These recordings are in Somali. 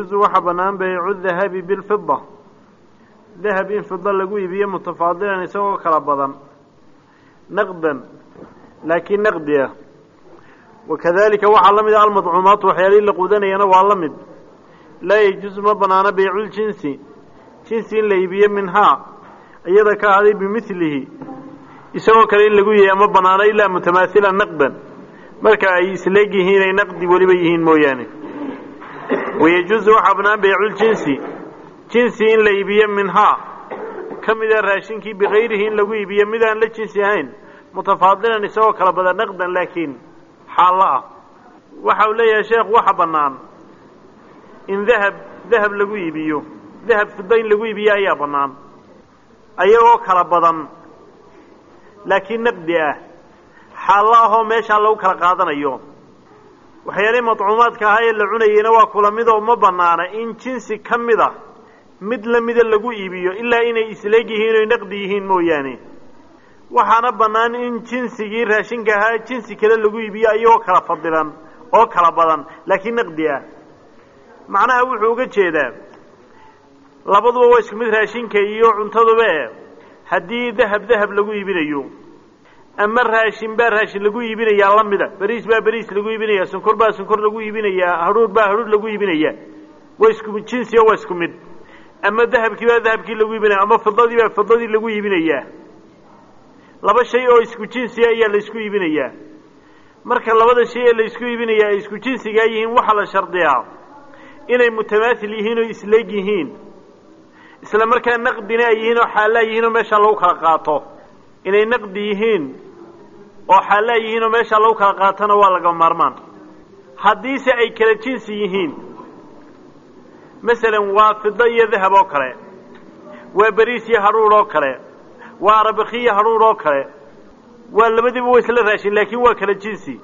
juzu waxa bannaan baycu dahabi bilfida dahab in fida lagu iibiyo mutafaadilan isagoo kala badan. Naqdan laakiin naqdi ah wakadalika waxaa la mid ah almadcuumaatu waxyaalihii la quudanayana waa la mid. Laa yajuusu ma banaano bayculjinsi jinsi. In la iibiyo minhaa iyada ka aday bimilihi isagoo kale in lagu yihiya ma banaano ilaa mutamaasilan naqdan. Marka ay isleeg yihiin ay naqdi weliba yihiin mooyaane wayajuusu waxaa bannaan bayculjinsi jinsi in la iibiyo minhaa ka mida raashinkii bikayrihi in lagu iibiyo midaan la jinsi ahayn mutafaadilan isagoo kala badan naqdan laakiin xaallo ah waxa uu leeyahay sheekhu waxa bannaan in dahab dahab lagu iibiyo dahab fida in lagu iibiyo ayaa bannaan ayagoo kala badan laakiin naqdi ah xaallo ahoo meeshaa lagu kala qaadanayo waxyaalihii madcuumaadka ahaa ee la cunayeyna waa kula midoo ma bannaana. In jinsi ka mida mid la mida lagu iibiyo ilaa inay isleeg yihiin oy naqdi yihiin mooyaane. Waxaana bannaan in jinsigii raashinka ahaa jinsi kale lagu iibiyo ayagoo kala fadilan oo kala badan laakiin naqdi ah. Macnaha wuxuu uga jeedaa labaduba waa isku mid raashinka iyo cuntaduba e haddii dahab dahab lagu iibinayo ama raashin baa raashin lagu iibinayaa la mida. Beriis baa beriis lagu iibinaya. Sunkor baa sunkor lagu iibinayaa hadhuur baa hadhuur lagu iibinaya. Waa isku jinsi oo waa isku mid. Ama dahabkii baa dahabkii lagu iibinaya. Ama fidadii baa fidadii lagu iibinayaa laba shay oo isku jinsiga ayaa la isku iibinayaa marka labada shay ee la isku iibinaya ay isku jinsigaa yihiin waxaa la shardiyaa. Inay mutamaasil yihiin oo isleeg yihiin. Isla markaa naqdina ay yihiin oo xaallaa yihiin oo meeshaa lagu kala qaato inay naqdi yihiin oo xaallaa yihiin oo meeshaa lagu kala qaatona waa laga maarmaan. Haddiise ay kala jinsi yihiin masalan waa fido iyo dahab oo kale waa beriis iyo hadhuur oo kale waa arabiki iyo hadhuur oo kale waa labadiiba waa isla raashin laakiin waa kala jinsi.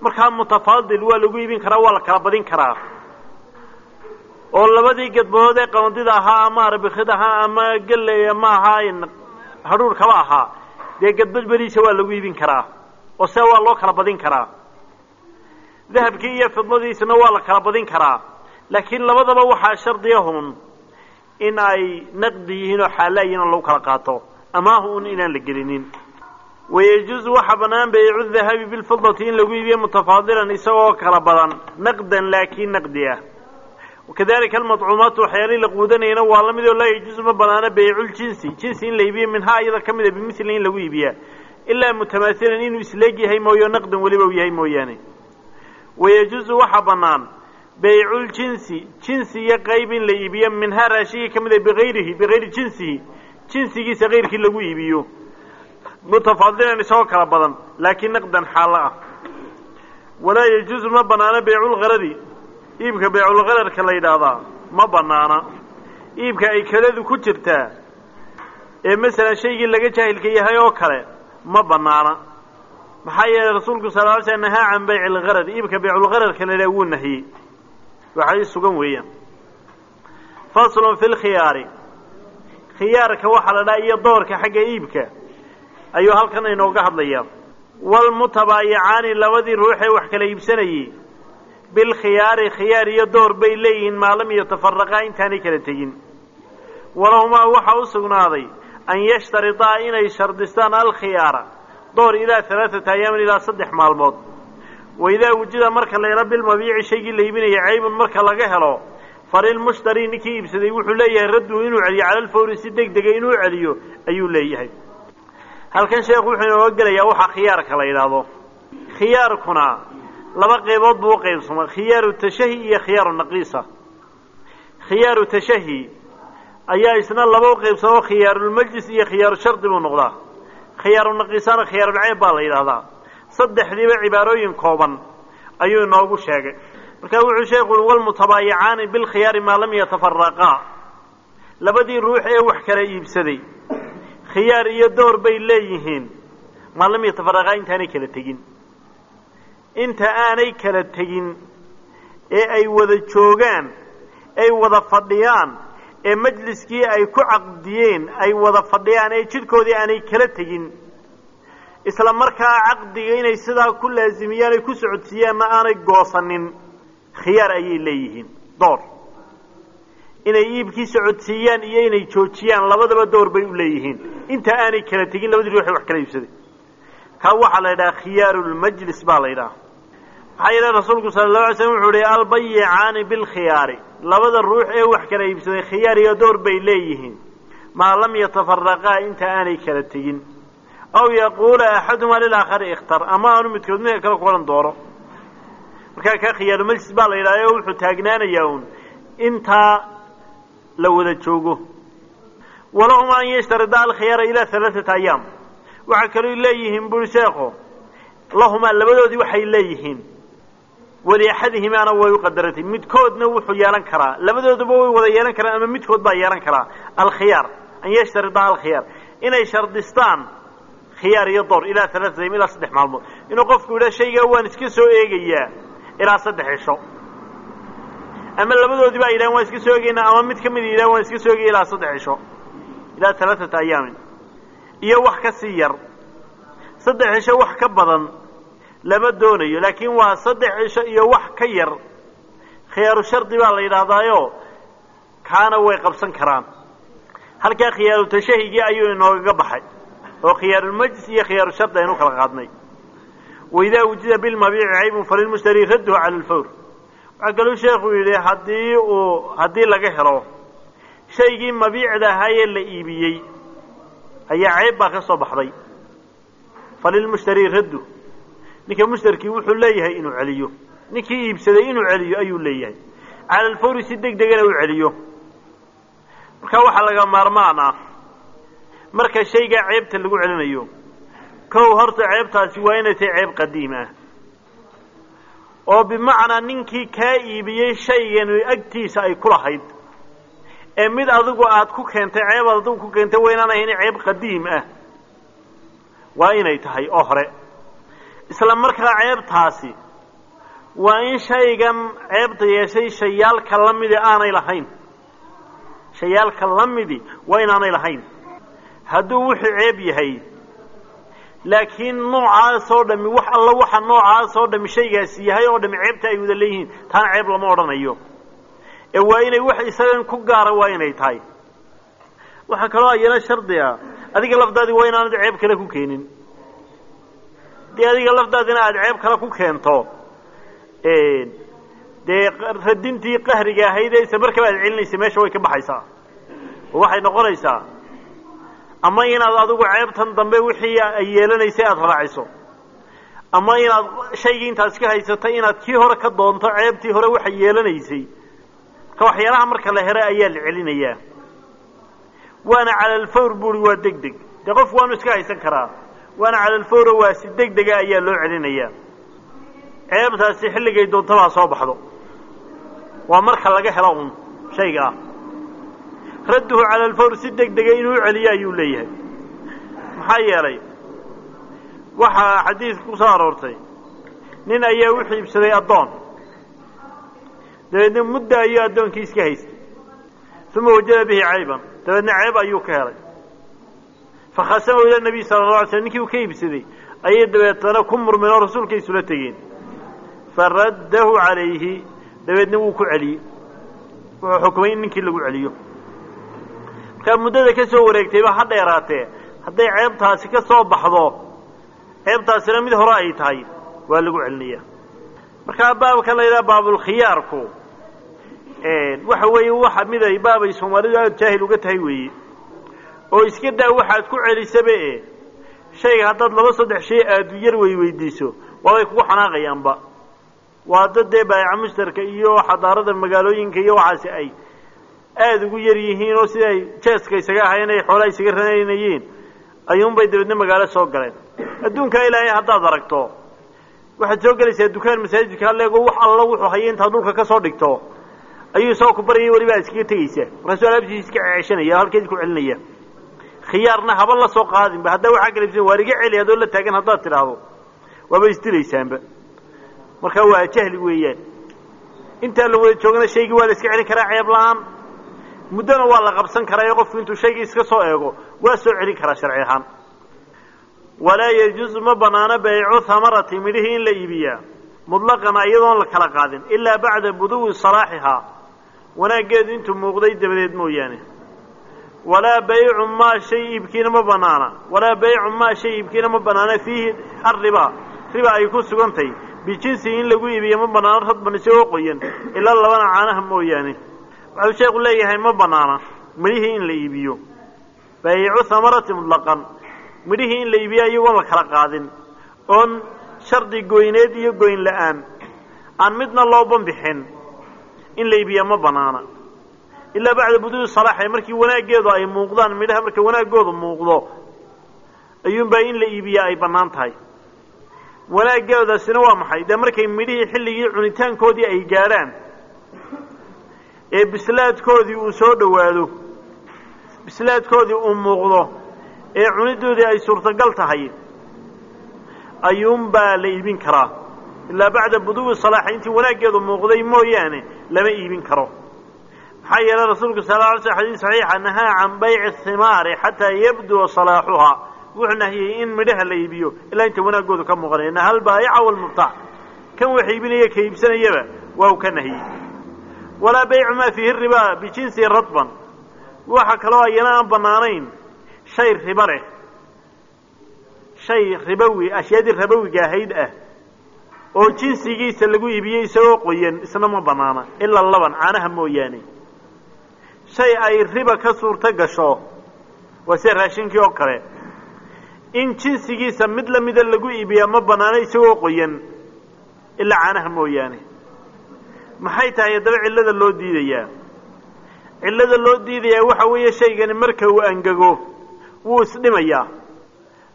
Markaa mutafaadil waa lagu iibin karaa waa la kala badin karaa. Oo labadii gadbadood ee qamandida ahaa ama arabikid ahaa ama galley ma ahaa hadhuur kaba ahaa dee gadbad beriisa waa lagu iibin karaa oo se waa loo kala badin karaa. Dahabkii iyo fidladiisna waa la kala badin karaa. Laakiin labadaba waxaa shardiyahun in ay naqdi yihiin oo xaallaa yihiin oo lagu kala qaato amaahu un inaan la gelinin. Wayajuusu waxaa bannaan baycu dahabi bilfidati in lagu iibiyo mutafaadilan isagoo kala badan naqdan laakiin naqdi ah wakadalika almadcuumaatu waxyaalihii la quudanayana waa la oo laa yajuusu ma banaano bayculjinsi jinsi in la iibiyo minhaa iyada ka mida bimili in lagu iibiyaa ilaa mutamaasilan inuu isleeg yahay mooyo naqdan weliba u yahay mooyaane wayajuusu waxaa bannaan bayculjinsi jinsi iyo qayb in la iibiyo minhaa raashigii ka mida bigayrihi bigayri jinsihi jinsigiisa kayrkii lagu iibiyo mutafaadilan isagoo kala badan laakiin naqdan xaallo ah walaa yajuusu ma banaano bayculgaradi iibka bayculgararka la yidhaahdaa ma banaana iibka ay keladu ku jirtaa ee masalan shaygii laga jaahilka yahay oo kale ma banaana maxaa yeelay rasuulku sal ly sl nahaa can bayci lgarad iibka bayculgararka la yidhaha wuu nahiyey. Waxay sugan weeyaan. Faslun fi lkhiyaari khiyaarka waxaa la dhaha iyo doorka xagga iibka ayuu halkan inooga hadlayaa. Walmutabaayicaani labadii ruux ee wax kala iibsanayey bilkhiyaari khiyaar iyo door bay leeyihiin maalam iyo tafaraqaa intaanay kala tegin walahumaa waxaa u sugnaaday an yashtaridaa inay shardistaan alkhiyaara door ilaa alaaata ayaamin ilaa saddex maalmood wa idaa wujida marka la helo bilmabiici shaygii la iibinaya caybun marka laga helo falilmushtari ninkii iibsaday wuxuu leeyahay raddu inuu celiyo cala alfawri si deg dega inuu celiyo ayuu leeyahay halkan sheekhu wuxuu inooga gelayaa waxaa khiyaarka la yidhaahdo khiyaarkuna laba qaybood buu u qaybsamay khiyaaru tashahi iyo khiyaaru naqiisa. Khiyaaru tashahi ayaa isna laba u qaybsamo khiyaarulmajlis iyo khiyaaru shardi buu noqdaa. Khiyaaru naqiisana khiyaarulceeb baa la yidhaahdaa. Saddexdiiba cibaarooyin kooban ayuu inoogu sheegay. Marka wuxuu sheekhu ui walmutabaayicaani bilkhiyaari maa lam yatafaraqaa labadii ruux ee wax kala iibsaday khiyaar iyo door bay leeyihiin. Maa lam yatafaraqaa intaanay kala tegin inta aanay kala tegin ee ay wada joogaan ay wada fadhiyaan ee majliskii ay ku caqdiyeen ay wada fadhiyaan ee jidhkoodii aanay kala tegin. Isla markaa caqdiga inay sidaa ku laasimiyaan ay ku socodsiiyaanna aanay goosanin. Khiyaar ayay leeyihiin. Door. Inay iibkii socodsiiyaan iyo inay joojiyaan labadaba door bay u leeyihiin. Inta aanay kala tegin labadii ruuxay wax kala iibsaday kaa waxaa la yidhaha khiyaaru lmajlis baa la yidhaha maxaa yeele rasuulku sala allahu alay slam wuxuu ihi albayicaani bilkhiyaari. Labada ruux ee wax kala iibsaday khiyaar iyo door bay leeyihiin. Maa lam yatafaraqaa inta aanay kala tegin. Aw yaquula axadumaa lilaakhari ikhtar. Ama aanu midkood midka kale ku odhan doono markaa kaa khiyaaru majlis baa la yidhaha o wuxuu taagnaanayaa uun intaa la wada joogo. Walahuma an yashtarida alkhiyaara ilaa halaaata ayaam. Waxaa kaloo leeyihiin buri sheekho lahumaa labadoodii waxay leeyihiin waliaxadihimaana way u qadarantay. Midkoodna wuxuu yeelan karaa. Labadooduba way wada yeelan karaan ama midkood baa yeelan karaa. Alkhiyaar. An yashtarida alkhiyaar. Inay shardistaan khiyaar iyo door ilaa alaata ayam ilaa saddex maalmood. Inuu qofku yidhaha shaygaa waan iska soo eegayaa ilaa saddex cisho ama labadoodii yidhahan waan iska soo eegaynaa. Ama mid ka mid yidhahan waan iska soo eegaya ilaa saddex cisho ilaa alaaata ayaamin iyo wax ka sii yar. Saddex cisho wax ka badan lama doonayo laakiin waa saddex cisho iyo wax ka yar. Khiyaaru shardi baa la yidhaahdaayo kaana way qabsan karaan. Halkaa khiyaaru tashahigii ayuu inoogaga baxay oo khiyaarulmajlis iyo khiyaaru shardi aynu kala qaadnay. Waidaa wujida bilmabiici caybun falilmushtari radduhu cala alfawr waxaa kaluu sheekhu yidhi haddii uu haddii laga helo shaygii mabiicda ahaayee la iibiyey ayaa ceeb baa ka soo baxday. Falilmushtari raddu ninka mushtarkii wuxuu leeyahay inuu celiyo. Ninkii iibsaday inuu celiyo ayuu leeyahay. Cala alfawri si deg degana u celiyo. Marka waxaa laga maarmaan ah marka shaygaa ceebta lagu celinayo kow horta ceebtaasi waa inay tahay ceeb qadiim ah. Oo bimacnaa ninkii kaa iibiyey shaygan agtiisa ay ku lahayd. Ee mid adigu aad ku keentay ceeb aad adigu ku keentay waa ahayn ceeb qadiim ah. Waa inay tahay oo hore isla markaa ceebtaasi waa in shaygan ceebta yeeshay shayaalka la midi aanay lahayn. Shayaalka la midi waa inaanay lahayn. Hadduu wuxuu ceeb yahay laakiin noocaasoo dhami wax alla waxa noocaasoo dhami shaygaasi yahay oo dhami ceebta ay wada leeyihiin taana ceeb lama odhanayo. Ee waa inay wax isagan ku gaara waa inay tahay. Waxaa kaloo ayana shardi adiga lafdaadii waa inaanad ceeb kale ku keenin dee adiga lafdaadina aada ceeb kale ku keento dee radintii qahriga ahayd ee isla markaba aad celinaysa meesha way ka baxaysaa. Oo waxay noqonaysaa ama inaad adigu ceebtan dambe wixii ay yeelanaysay aada raaciso. Ama inaad shaygii intaad iska haysatay inaad kii hore ka doonto ceebtii hore waxay yeelanaysay. Marka waxyaalaha marka la hera ayaa la celinayaa. Waana cala alfawr buuri waa deg deg dee qofku waanu iska haysan karaa waana cala alfawro waa si deg dega ayaa loo celinayaa. Ceebtaasi xilligay doontabaa soo baxdo. Waa marka laga helo un shayga ah. Radduhu cala alfawr si deg dega inuu celiyo ayuu leeyahay. Maxaa yeelay? Waxaa xadiis ku soo aroortay. Nin ayaa u xiibsaday addoon. Dabeedna mudda ayuu addoonkii iska haystay. Uma wajada bihi cayban. Dabeedna ceeb ayuu ka helay fakhasamahu ila nabiy sala la alay slam ninkii uu ka iibsaday ayay dabeetana ku murmeen oo rasuulka isula tegeen faraddahu calayhi dabeedna wuu ku celiyey wuxuu xukumay in ninkii lagu celiyo markaa muddada ka soo wareegtayba ha dheeraatee hadday ceebtaasi ka soo baxdo ceebtaasina mid hore ay tahay waa lagu celinaya markaa baabkan la yidhaha baabulkhiyaarku waxa weeye waxa mid ay baabay soomaalidu aada jaahil uga tahay weeye oo iska daa waxaad ku celisaba e shayga haddaad laba saddex shay aada yar wey weydiiso waabay kugu xanaaqayaanba. Waa dad dee baayaca mushtarka iyo xadaarada magaalooyinka iyo waxaasi ay aada ugu yar yihiin oo sida ay jeeska isaga ahayen ay xoolaha isaga ranaynayeen ayuunbay dabeedna magaalo soo galeen. Adduunkaa ilaahay haddaad aragto waxaad soo gelaysaa dukaan masaajidka leego wax alla wuxuu haya intaad dhulka ka soo dhigto. Ayuu soo ku baryaya weliba aad iskaga tegaysaa markaasuu alaabtiisa iska ceeshanaya halkeedi ku celinaya khiyaarna haba la soo qaadinba. Haddaa waxaa kalibsan waar iga celi adoo la taagan haddaad tidhaahdo. Waaba isdilaysaanba marka waa jahli weeyaan. Intaa la wada joogana shaygii waa la iska celin karaa ceeb la'aan. Muddona waa la qabsan karaa ee qofku intuu shaygii iska soo eego waa soo celin karaa sharci ahaan. Walaa yajuusu ma banaano baycu hamarati midhihii in la iibiyaa. Mutlaqana iyadoon la kala qaadin ilaa bacda buduwi salaaxihaa. Wanaaggeedu intuu muuqday dabadeed mooyaane walaa baycu maa shay iibkiina ma banaana. Walaa baycu maa shay iibkiina ma banaana fiihi arriba. Riba ay ku sugantahay bijinsi in lagu iibiyo ma banaano radban isagoo qoyan. Ilaa labana caanaha mooyaane. Waxuu sheekhu leeyahay ma banaana. Midhihii in la iibiyo. Baayicu hamarati mutlaqan. Midhihii in la iibiyo iyagoon la kala qaadin. Oon shardi goyneed iyo goyn la'aan. Aan midna loo banbixin in la iibiya ma banaana ilaa bacda buduudi salaaxe markii wanaaggeedu ay muuqdaan midhaha marka wanaaggoodu muuqdo ayuunbaa in la iibiya ay bannaan tahay. Wanaaggeedaasina waa maxay? Dee markay midhihii xilligii cunitaankoodii ay gaadhaan ee bislaadkoodii uu soo dhowaado bislaadkoodii uu muuqdo ee cunidoodii ay suurtagal tahay ayuunbaa la iibin karaa. Ilaa bacda buduwi salaaxa intii wanaaggeedu muuqday mooyaane lama iibin karo maxaa yeelay rasuulku sal alay sl xadiis saxiixa nahaa can bayci himaari xataa yabdua salaaxuhaa wuxuu nahiyey in midhaha la iibiyo ilaa inta wanaaggoodu ka muuqanaya naha albaayica walmubtac kan wax iibinaya ka iibsanayaba waa uu ka nahiyey walaa baycu maa fiihi ribaa bijinsi radban waxa kaloo ayana aan bannaanayn shay riba leh shay ribowi ashyaadii rabowiga ahayd ah oo jinsigiisa lagu iibiyey isagoo qoyan isna ma bannaana ilaa laban caanaha mooyaane shay ay riba ka suurto gasho waa sida raashinkii oo kale. In jinsigiisa mid lamida lagu iibiyaa ma bannaano isagoo qoyan ilaa caanaha mooyaane. Maxay tahay haddaba cillada loo diidayaa? Cillada loo diidayaa waxa weeye shaygani marka uu angego wuu isdhimayaa.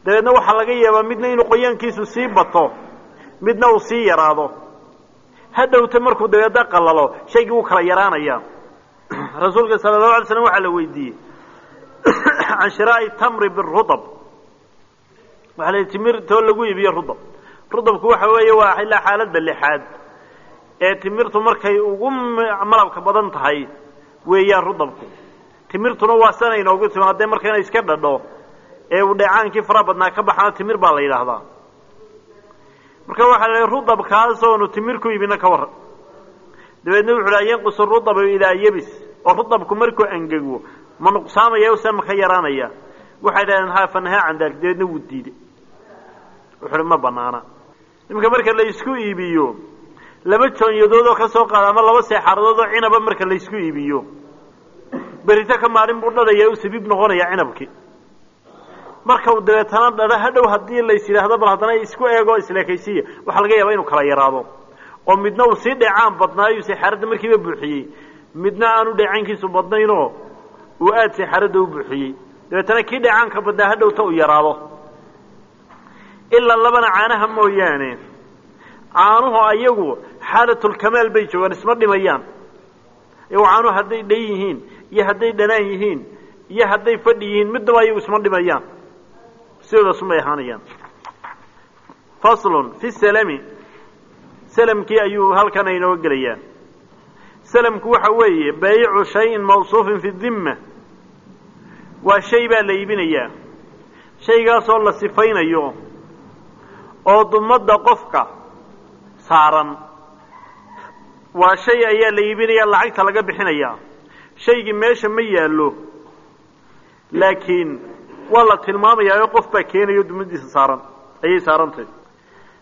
Dabeedna waxaa laga yaabaa midna inuu qoyaankiisu sii bato midna uu sii yaraado. Hadhowta markuu dabeedna qallalo shaygii wuu kala yaraanayaa rasuulka sala allahu alay slam waxaa la weydiiyey can shiraa'i tamri birudab waxaa la timirtoo lagu iibiyo rudab. Rudabku waxa weeye waa ilaa xaaladda lixaad ee timirtu markay ugu malabka badan tahay weeyaan rudabku. Timirtuna waa sana inoogu timi haddee marka inay iska dhadho ee uu dheecaankii faraha badnaa ka baxana timir baa la yidhaahdaa. Marka waxaa la yidhi rudabkaasoonu timir ku iibina ka warran dabeedna wuxu uhi yanqusu rudabu idaa yabis oo rudabku markuu angego ma nuqsaamaya se ma ka yaraanaya. Waxay dhahdeen ha fanahaa can dalik dabeedna wuu diiday. Wuxu uhi ma banaana. Iminka marka la isku iibiyo laba joonyadood oo ka soo qaada ama laba seexaaradood oo cinaba marka la isku iibiyo berito ka maalin buu dhadhaya u sabiib noqonaya cinabkii marka uu dabeetana dhadho hadhow haddii lays yidhaahdo bal haddana isku eego isleekaysiya waxaa laga yaabaa inuu kala yaraado. Oo midna uu sii dheecaan badnaayo seexaaradda markiiba buuxiyey midna aanu dheecaankiisu badnaynoo uu aada seexaaradda u buuxiyey. Dabeetana kii dheecaanka badnaa hadhowta uu yaraado. Ilaa labana caanaha mooyaane caanuhu ayagu xaalatulkamaal bay joogaan isma dhimayaan. Iyagu caanuhu hadday dhan yihiin iyo hadday dhanaan yihiin iyo hadday fadhi yihiin midnaba ayagu isma dhimayaan. Sidoodaasumay ahaanayaan. Faslun fi salami salamkii ayuu halkan aynoo gelayaa salamku waxa weeye baayicu shayin mawsuufin fi dimma. Waa shay baa la iibinayaa. Shaygaasoo la sifaynayo oo dumadda qofka saaran. Waa shay ayaa la iibinaya lacagta laga bixinayaa. Shaygii meesha ma yaallo laakiin waa la tilmaamayaa oo qof baa keenayo dumadiisa saaran ayay saarantahy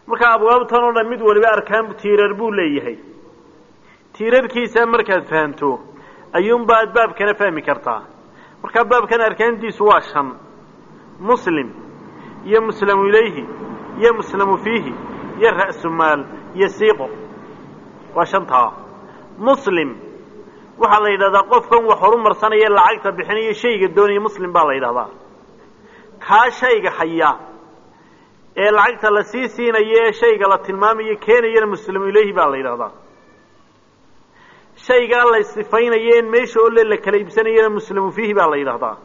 marka abwaabtan oo dhan mid waliba arkaan tiirar buu leeyahay tiirarkiisa markaad fahamto ayuunbaa ad baabkana fahmi kartaa. Markaa baabkan arkaantiisu waa shan. Muslim iyo muslamu ilayhi iyo muslamu fiihi iyo ra'su maal iyo siiqo. Waa shantaa. Muslim waxaa la yidhahdaa qofkan wax horumarsanaya lacagta bixinaya shayga doonaya muslim baa la yidhahdaa. Kaa shayga haya ee lacagta la sii siinayo ee shayga la tilmaamayo keenayana muslamu ilayhi baa la yidhahdaa shaygaa la sifaynayo en meesha ole la kala iibsanayana muslamu fiihi baa la yidhahdaa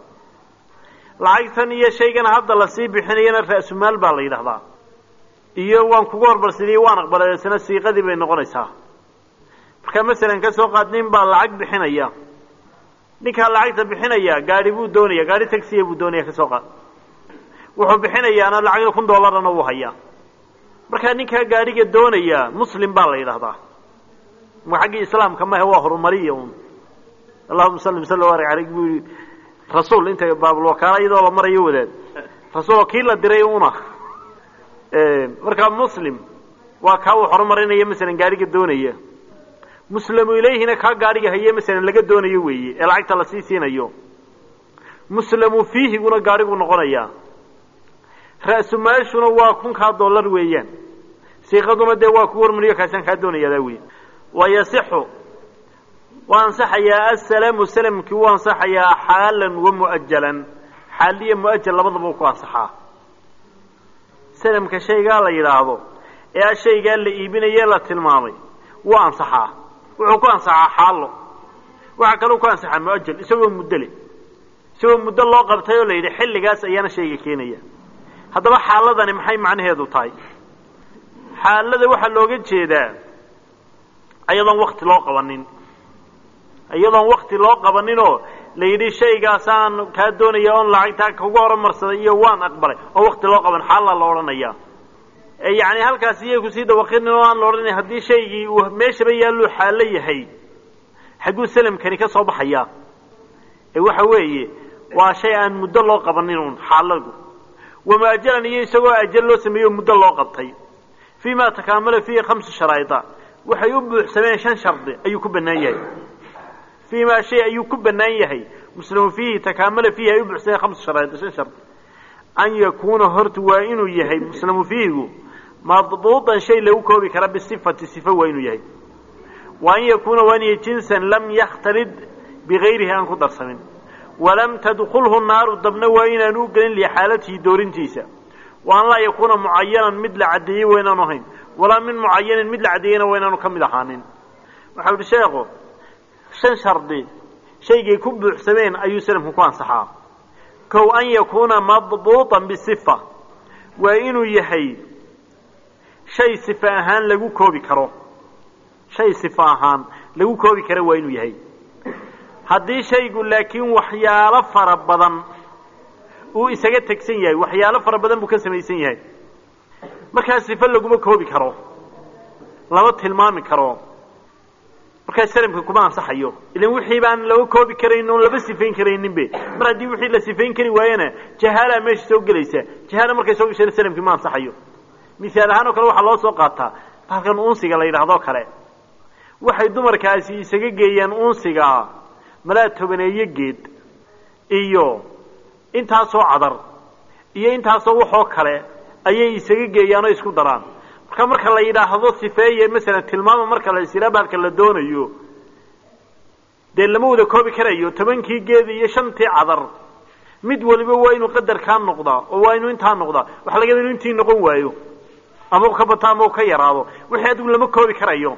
lacagtan iyo shaygan hadda la sii bixinayana ra'sumaal baa la yidhahdaa iyo waan kugu hormarsidiy waan aqbaladeesna siiqadii bay noqonaysaa. Marka masalan ka soo qaad nin baa lacag bixinaya. Ninkaa lacagta bixinaya gaari buu doonaya gaari tagsiya buu doonaya ka soo qaad. Wuxuu bixinayaana lacag kun dollarana wuu hayaa. Markaa ninkaa gaariga doonaya muslim baa la yidhahdaa xaggii islaamka mahe waa horumariya un allahuma salli sal barik aleyk buu yihi rasuul inta baabulwakaala iyadoo la marayo wadaad. Rasuul kii la diray una markaa muslim waa kaa uu horumarinaya masalan gaadhiga doonaya. Muslamu ilayhina kaa gaadhiga haye masalan laga doonayo weeye ee lacagta la sii siinayo. Muslamu fiihiguna gaadhiguu noqonayaa ra'sumaashuna waa kunkaa dollar weeyaan. Siiqaduna dee waa ku hormariyo kaasaan kaa doonayadaa wey wayasixu waa ansaxayaa asalamu salamkii wuu ansaxayaa xaalan wa mu'ajalan xaaliya mu'ajal labadaba uu ku ansaxaa salamka shaygaa la yidhaahdo ee shaygaa la iibinaye la tilmaamay wuu ansaxaa wuxuu ku ansaxaa xaallo waxaa kaloo ku ansaxaa mu'ajal isagoo muddo le isagoo muddo loo qabtay oo la yidhi xilligaas ayaana shayga keenaya haddaba xaaladani maxay macnaheedu tahay xaalada waxaa looga jeedaa iyadoon wakti loo qabanin. Iyadoon wakti loo qabaninoo la yidhi shaygaasaan kaa doonaya oon lacagtaa kugu horumarsaday iyo waan aqbalay. Oo wakti loo qaban xaalla la odhanaya yani halkaas iyay ku sii dawaqinin oo aan la odhanay haddii shaygii uu meeshaba yaalluu xaallo yahay xagguu salamkani ka soo baxaya. Ee waxa weeye waa shay aan muddo loo qabanin un xaaladu wamaajalan iyo isagoo ajal loo sameeyo muddo loo qabtay. Fii ma takaamala fiihi khamsu sharaa'ida waxay u buuxsameen shan shardi ayuu ku bannaan yahay. Fii maa shay ayuu ku bannaan yahay. Muslimu fiihi takaamala fiihi ay u buuxsameen khamsu sharaa'ida shan shardi. An yakuuna horta waa inuu yahay muslimu fiihigu madbuuطan shay lagu koobi kara bisifati sifo waa inuu yahay. Wa an yakuuna waa inuu jinsan lam yakhtalid bigayrihi aan ku darsamin. Walam tadkulhu naaru dabna waa inaanu u gelin lixaalatihi doorintiisa. Wa an laa yakuuna mucayanan mid la caddeeyey waa ahayn walaa min mucayanin mid la caddeeyeyna waa inaanu ka mid ahaanin. Waxau ihi sheekhu shan shardi shaygay ku buuxsameen ayuu salamku ku ansaxaa. Kow an yakuuna madbuuطan bisifa waa inuu yahay shay sifa ahaan lagu koobi karo. Shay sifa ahaan lagu koobi karo waa inuu yahay. Haddii shaygu laakiin waxyaalo fara badan uu isaga tegsan yahay waxyaalo fara badan buu ka samaysan yahay markaa sife laguma koobi karo lama tilmaami karo. Markaa salamka kuma ansaxayo. Ilan wixii baan laga koobi karayn oon laba sifayn karayninbe mar haddii wixii la sifayn kari waayana jahaalaa meesha soo gelaysa. Jahaala markay soo gashana salamkii ma ansaxayo. Misaal ahaan oo kale waxaa loo soo qaataa halkan unsiga la yidhahdoo kale. Waxay dumarkaasi isaga geeyaan unsiga malaa tobaneeyo geed iyo intaasoo cadar iyo intaasoo waxoo kale ayay isaga geeyaan oo isku daraan. Marka marka la yidhaahdo sifeeye masalan tilmaama marka la isiraabaadka la doonayo dee lama wada koobi karayo tobankii geed iyo shantii cadar. Mid waliba waa inuu qadarkaa noqdaa oo waa inuu intaa noqdaa. Waxa laga yaba inu intii noqon waayo. Ama u ka bato ama u ka yaraado. Wixii adigu lama koobi karayo.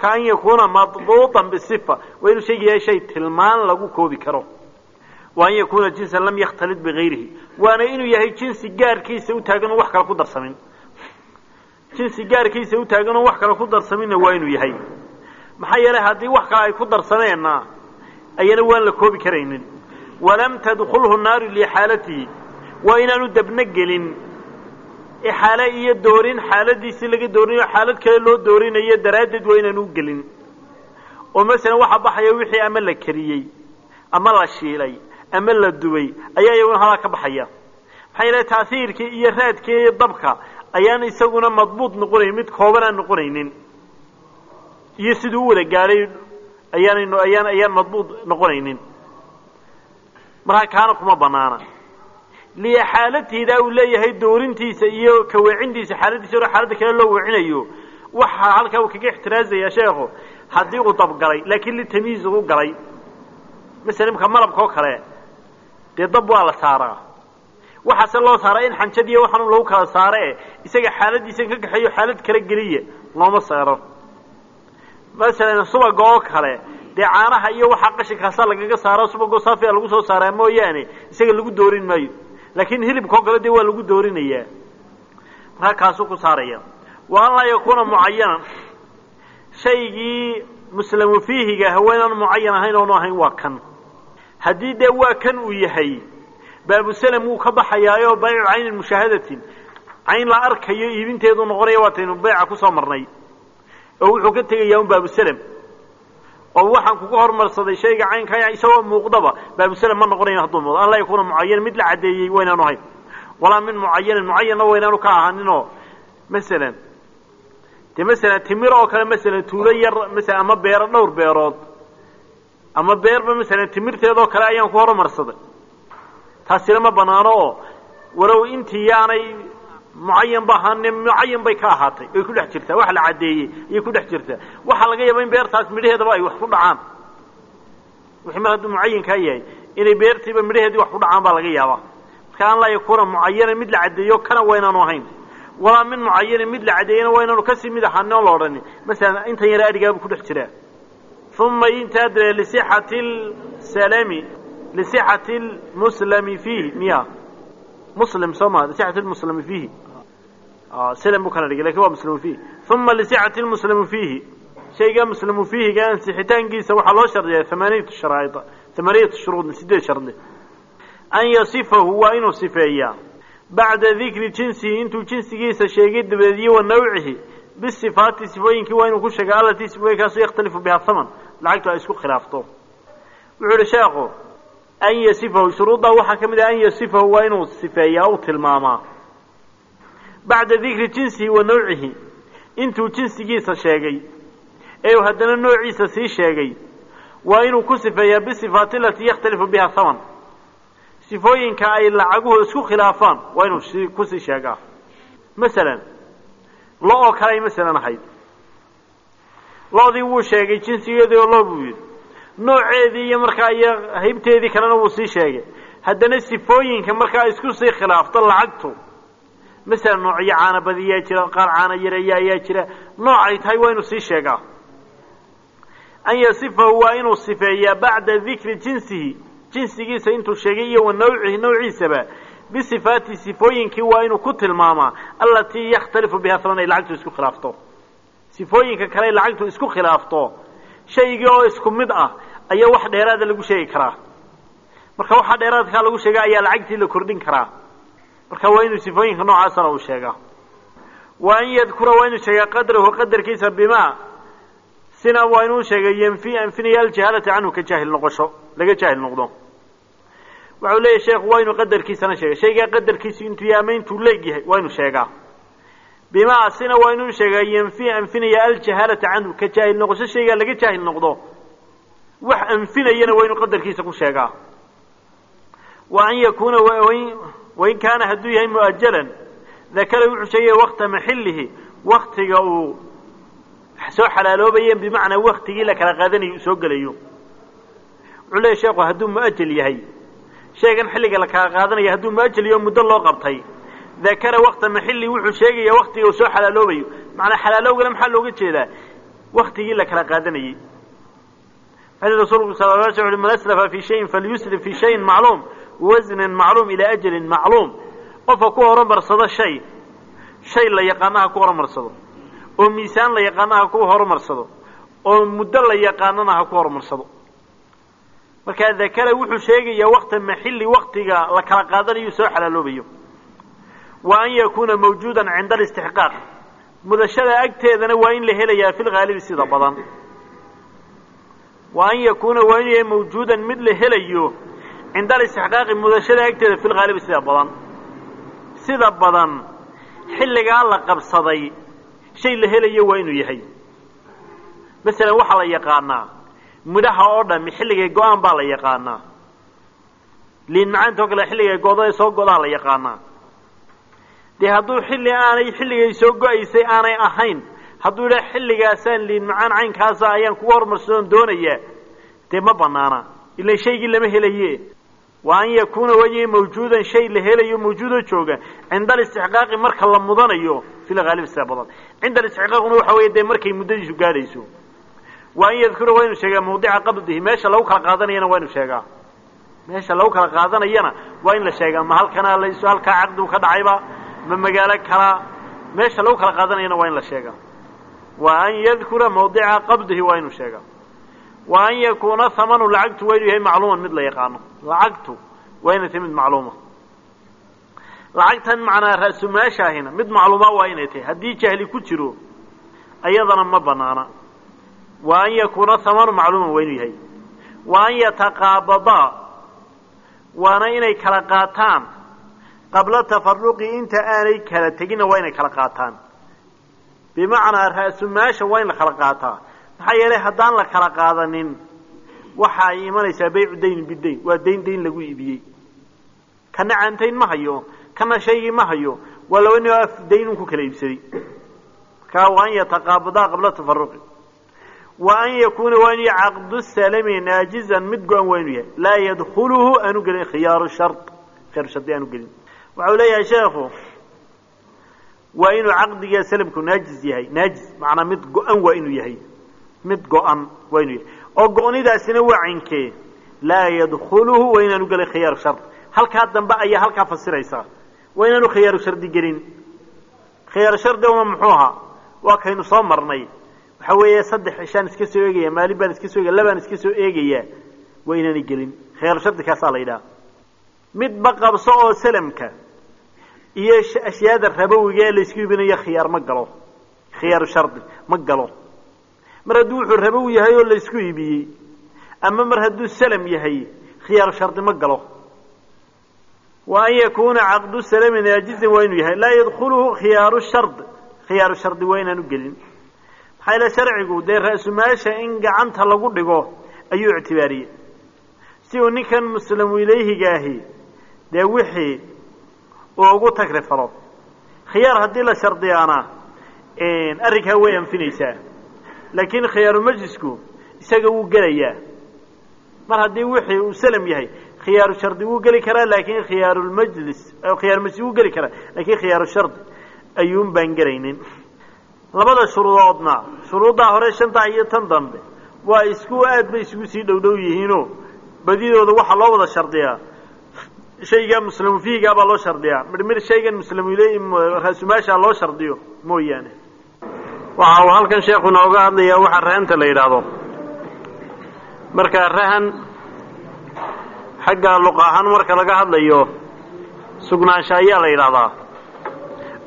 Ka an yakuuna madbuuطan bisifa. Waa inuu shayga yahay shay tilmaan lagu koobi karo wa an yakuuna jinsan lam yakhtalid bigayrihi waana inuu yahay jinsi gaarkiisa u taagan oo wax kale ku darsamin. Jinsi gaarkiisa u taagan oo wax kale ku darsaminna waa inuu yahay. Maxaa yeelay haddii wax kale ay ku darsameenna ayana waan la koobi karaynin. Walam tadkulhu naaru lixaalatihi waa inaanu dabno gelin. Ixaale iyo doorin xaaladiisi laga doorinayo xaalad kale loo doorinayo daraaddeed waa inaanu gelin. Oo masalan waxaa baxaya wixii ama la kariyey ama la shiilay ama la dubay ayaa iyaguna halaa ka baxaya. Maxaa yeele taasiirkii iyo raadkii dabka ayaan isaguna madbuud noqonayn mid kooban aan noqonaynin. Iyo siduu u wada gaadhay ayaan ayaan ayaan madbuud noqonaynin. Markaa kaana kuma banaana liixaalatiida uu leeyahay doorintiisa iyo kaweecintiisa xaaladiisa hore xaaladda kale loo weecinayo. Waxaa halkaa uu kaga ixtiraazaya sheekhu haddii uu dabgalay laakiin litamiiz u galay. Masala imka malabka oo kale dee dab waa la saaraa. Waxaase loo saaraa in xanjadiiyo waxaan lagu kala saare isaga xaaladiisa ka kaxeeyo xaalad kala geliya looma saaro. Masalan subaga oo kale dee caanaha iyo waxaa qashinkaasaa lagaga saara subagoo saafiya lagu soo saaraa mooyaane isaga lagu doorin maayo. Laakiin hilibka oo kale dee waa lagu doorinayaa. Markaa kaasuu ku saaraya. Wa an laa yakuuna mucayanan shaygii muslamu fiihiga haweenaan mucayan ahayn oonu ahayn waa kan haddii dee waa kan uu yahay baabusalam wuu ka baxayaayo baycu caynin mushaahadatin. Cayn la arkayo iibinteedu noqonaya waataynu bayca ku soo marnay. Oo wuxuu ka tegayaa un baabusalam oo waxaan kugu hormarsaday shayga caynkaa isagoo muuqdaba baabusalam ma noqonayn hadduu muuqdo an laa yakuuna mucayanan mid la caddeeyey waa inaanu ahayn walaa min mucayanin mucayanna waa inaanu ka ahaaninoo. Masalan dee masalan timir oo kale masalan tuulo yar masalan ama beero dhowr beerood ama beerba masalan timirteedoo kale ayaan ku horumarsaday. Taasina ma banaano oo walow intii yaanay mucayan ba ahaane mucayan bay ka ahaatay. Way ku dhex jirtaa wax la caddeeyey ayay ku dhex jirtaa. Waxaa laga yaaba in beertaas midhaheedaba ay wax ku dhacaan. Wixii mar hadduu mucayinkaa yahay inay beertiiba midhaheedii wax ku dhacaan baa laga yaabaa. Marka an laa yakuuna mucayanan mid la caddeeyo kana waa ahayn. Walaa min mucayanin mid la caddeeyana waa inaanu ka sii mid ahaanin oo la odhanin masalan intan yara adhigaabuu ku dhex jiraa uma intaa dee lisixati lsalami lisixati lmuslami fiihi miya muslim soo ma lisixati lmuslimi fiihi slm buu kana dhigay laakiin waa muslimu fiihi uma lisixati lmuslimu fiihi shayga muslimu fiihiga ansixitaankiisa waxaa loo shardiyaa amaaniyatu sharaa'id amaaniyatu shuruud sideed shardi an yasifahu waa inuu sifeeyaa bacda dikri jinsihi intuu jinsigiisa sheegay dabeediye wa nawcihi bisifaati sifooyinkii waa inuu ku sheega alatii sifooyinkaasu yakhtalifu biha haman lacagtu ay isku khilaafto. Wuxuu yihi sheekhu an yasifahu shuruuddaa waxaa ka mid ah an yasifahu waa inuu sifeeyaa u tilmaamaa. Bacda dikri jinsihi wa nawcihi intuu jinsigiisa sheegay ee uu haddana noociisa sii sheegay waa inuu ku sifeeyaa bisifaati alatii yakhtalifu biha haman sifooyinka ay lacaguhu isku khilaafaan waa inuu ku sii sheegaa. Masalan lo oo kale ay masalan ahayd loodii wuu sheegay jinsigeedii oo lo buu nooceedii iyo markaa iyo haybteedii kalena wuu sii sheegay. Haddana sifooyinka markaa isku sii khilaafto lacagtu. Masalan noocyo caana badiyaa jira qaar caana yareeya ayaa jira. Noocay tahay waa inuu sii sheegaa. An yasifahu waa inuu sifeeyaa bacda dikri jinsihi. Jinsigiisa intuu sheegay iyo wa nawcihi nawciisaba. Bisifaati sifooyinkii waa inuu ku tilmaamaa. Alatii yakhtalifu biha haman ay lacagtu isku khilaafto sifooyinka kale lacagtu isku khilaafto shaygii oo isku mid ah ayaa wax dheeraada lagu sheegi karaa. Marka waxaa dheeraadkaa lagu sheega ayaa lacagtii la kordhin karaa. Marka waa inuu sifooyinka noocaasana uu sheegaa wa an yadkura waa inuu sheegaa qadrahu qadarkiisa bima sina waa inuu sheegay yenfi anfinaya aljahaalata canhu ka jaahil noqosho laga jaahil noqdo. Waxau leeyahy sheekhu waa inuu qadarkiisana sheega shaygaa qadarkiisu intuu yahay intuu leegyahay waa inuu sheegaa bimaa sina waa inuu sheegaa yenfi anfinaya aljahaalata canhu ka jaahil noqosho shaygaa laga jaahil noqdo wax anfinayana waa inuu qadarkiisa ku sheegaa wa an yakuuna wain kaana hadduu yahay mu'ajalan dakara wuxuu sheegaya wakta maxilihi waktiga uu soo xalaaloobayeen bimacnaa waktigii la kala qaadanayo uu soo gelayo wuxuu leeyahy sheekhu hadduu mu'ajal yahay shaygan xilliga la kala qaadanaya hadduu mu'ajal yaho muddo loo qabtay dakara wakta maxili wuxuu sheegaya waktiga uu soo xalaaloobayo. Macnaa xalaaloogana maxaa looga jeedaa? Waktigii la kala qaadanayey xali rasuulku sal la sl man aslafa fi shayin falyuslif fi shayin macluum wasnin macluum ilaa ajalin macluum qofka ku horumarsado shay shay la yaqaana ha ku horumarsado oo miisaan la yaqaana ha ku horumarsado oo muddo la yaqaanana ha ku horumarsado. Markaa dakara wuxuu sheegayaa wakta maxili waktiga la kala qaadanayo soo xalaaloobayo wa an yakuuna mawjuudan cinda alistixqaaq. Mudashada agteedana waa in la helayaa fi lhaalibi sida badan. Wa an yakuuna waa inuu yahay mawjuudan mid la helayo cinda alistixqaaqi mudashada agteeda fi lhaalibi sida badan. Sida badan xilligaa la qabsaday shay la helayo waa inuu yahay. Masalan waxaa la yaqaanaa midhaha oo dhami xilligay go'aan baa la yaqaanaa. Liin macaanta oo kale xilligay goda ee soo godaa la yaqaanaa dee hadduu xilli aanay xilligay soo go'aysay aanay ahayn hadduu idhaa xilligaasaan liin macaan caynkaasa ayaan kuga horumarsadoon doonayaa. Dee ma banaana ilan shaygii lama helaye wa an yakuuna wayi mawjuudan shay la helayo mawjuudoo jooga cinda alistixqaaqi marka la mudanayo fi lhaalib sida badan. Cinda alistixqaaquna waxa weeye dee markay muddadiisu gaadhayso. Wa an yadkura waa inu sheegaa mawdica qabdihi meesha lagu kala qaadanayana waa inu sheegaa. Meesha lagu kala qaadanayana waa in la sheegaa. Ma halkana las halkaa caqdigu ka dhacayba ma magaalo kalaa meesha lagu kala qaadanayana waa in la sheegaa wa an yadkura mawdica qabdihi waa inuu sheegaa wa an yakuuna hamanu lacagtu waa inuu yahay macluuman mid la yaqaano. Lacagtu waa inay tahay mid macluuma. Lacagtan macnaa ra-sumaashaahina mid macluuma waa inay tahay. Haddii jahli ku jiro ayadana ma banaana. Wa an yakuuna hamanu macluuman waa inuu yahay. Wa an yataqaabadaa waana inay kala qaataan qabla tafaruqi inta aanay kala teginna waa inay kala qaataan. Bimacnaa ra-sumaasha waa in la kala qaataa. Maxaa yeelay haddaan la kala qaadanin waxa ay imanaysaa baycu dayn bidayn waa dayn dayn lagu iibiyey. Kana caantayn ma hayo kana shaygii ma hayo waa laba nin oo daynun ku kala iibsaday. Markaa wa an yataqaabadaa qabla tafaruqi wa an yakuuna waa inuu caqdu salami naajizan mid go-an waa yahay. Laa yadkuluhu aanu waxau leeyahay sheekhu waa inuu caqdiga salamku naajiz yahay. Naajiz macnaa mid go-an waa inuu yahay. Mid go-an waa inuu yahay. Oo go-nidaasina waa caynkee laa yadkuluhu waa inaanu gelin khiyaaru shard halkaa dambe ayaa halkaa fasiraysaa waa inaanu khiyaaru shardi gelin. Khiyaaru shardi uma muxuu ahaa? Waa kaynu soo marnay. Waxa weeye saddex cishaan iska soo eegaya maalin baan iska soo egaya labaan iska soo eegayaa waa inaanay gelin. Khiyaaru shardi kaasaa la yidhaha. Midba qabso oo salamka iyo ashyaada rabowiga ee laysku iibinayo khiyaar ma galo. Khiyaaru shardi ma galo. Mar hadduu wuxuu rabowi yahay oo laysku iibiyey ama mar hadduu salam yahay khiyaaru shardi ma galo. Wa an yakuuna caqdu salami naajizan waa inuu yahay. Laa yadkuluhu khiyaaru shard khiyaaru shardi waa inaanu gelin. Maxaa yaele sharcigu dee ra-sumaasha in gacanta lagu dhigo ayuu ictibaariyey. Si uu ninkan muslimu ilayhiga ahi dee wixii uu ugu tagri falo. Khiyaar haddii la shardiyaana arrinkaa way anfinaysaa laakiin khiyaaru majlisku isaga wuu gelayaa mar haddii wixii uu salam yahay khiyaaru shardi wuu geli karaa laakin khiyaarulmajlis khiyaaru majlis wuu geli karaa laakin khiyaaru shardi ayuun baan gelaynin. Labada shuruudoodna shuruuddaa hore shantaa iyo tan dambe waa isku aad bay isugu sii dhow dhow yihiinoo badidooda waxaa loo wada shardiyaa shaygaa muslimu fihigaa baa loo shardiyaa. Midhmid shaygan muslimu ra-sumaashaa loo shardiyo mooyaane. Waxa uu halkan sheekhu nooga hadlayaa waxa rahanta la yidhaahdo. Marka rahan xagga luqa marka laga hadlayo sugnaansha ayaa la yidhahdaa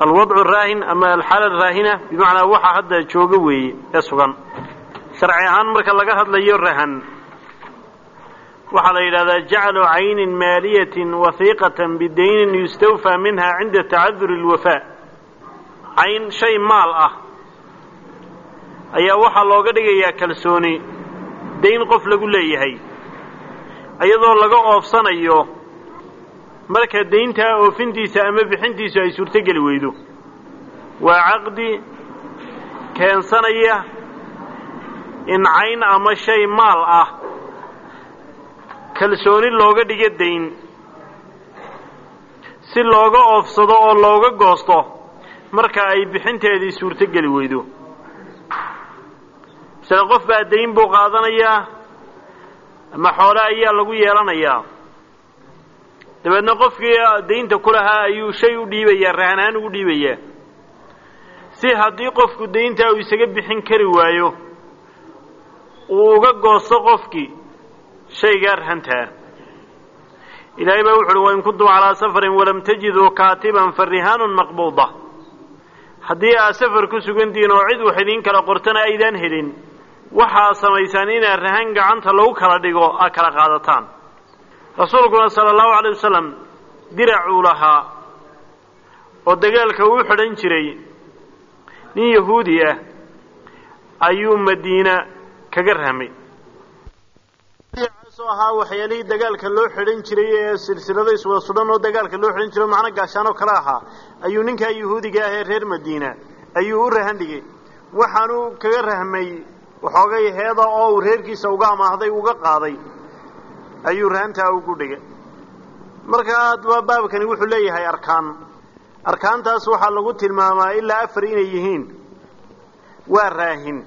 alwadcu raahin ama alxaala raahina bimacnaa waxa hadda jooga weeye ee sugan. Sharci ahaan marka laga hadlayo rahan waxaa la yidhahdaa jaclu caynin maaliyatin wahiiqatan bidaynin yustawfaa minha cinda tacaduri اlwafaa cayn shay maal ah ayaa waxaa looga dhigayaa kalsooni dayn qof lagu leeyahay. Iyadoo laga oofsanayo marka dayntaa oofintiisa ama bixintiisu ay suurtogeli weydo. Waa caqdi keensanaya in cayn ama shay maal ah kalsooni looga dhigo dayn si looga oofsado oo looga goosto marka ay bixinteedii suurtogeli weydo. Misale qof baa dayn buu qaadanayaa ama xoole ayaa lagu yeelanayaa dabeedna qofkii daynta ku lahaa ayuu shay u dhiibayaa rahan ahaan ugu dhiibayaa si haddii qofku dayntaa uu isaga bixin kari waayo uu uga goosto qofkii shaygaa rahantaa ilaahay baa wuxu uhi wain kuntum calaa safarin walam tajiduu kaatiban fa rihaanun maqbuuda. Haddii aad safar ku sugantihiin oo cid wax idiin kala qortana aydaan helin waxaa samaysaan inaad rahan gacanta lagu kala dhigo aad kala qaadataan. Rasuulkuna sala allahu alay wasalam diracuu lahaa oo dagaalka uu xidhan jiray nin yahuudi ah ayuu madiina kaga rahmay soo ahaa waxyaalihii dagaalka loo xidhan jiray ee silsilado iswada sudhan oo dagaalka loo xidhan jiray o macno gaashaan oo kale ahaa. Ayuu ninkaa yahuudiga ah ee reer madiina ayuu u rahan dhigay. Waxaanu kaga rahmay waxoogay heeda oo uu reerkiisa uga amaahday uga qaaday. Ayuu rahantaa ugu dhigay. Markaa baabkani wuxuu leeyahay arkaan. Arkaantaas waxaa lagu tilmaamaa ilaa afar inay yihiin. Waa raahin.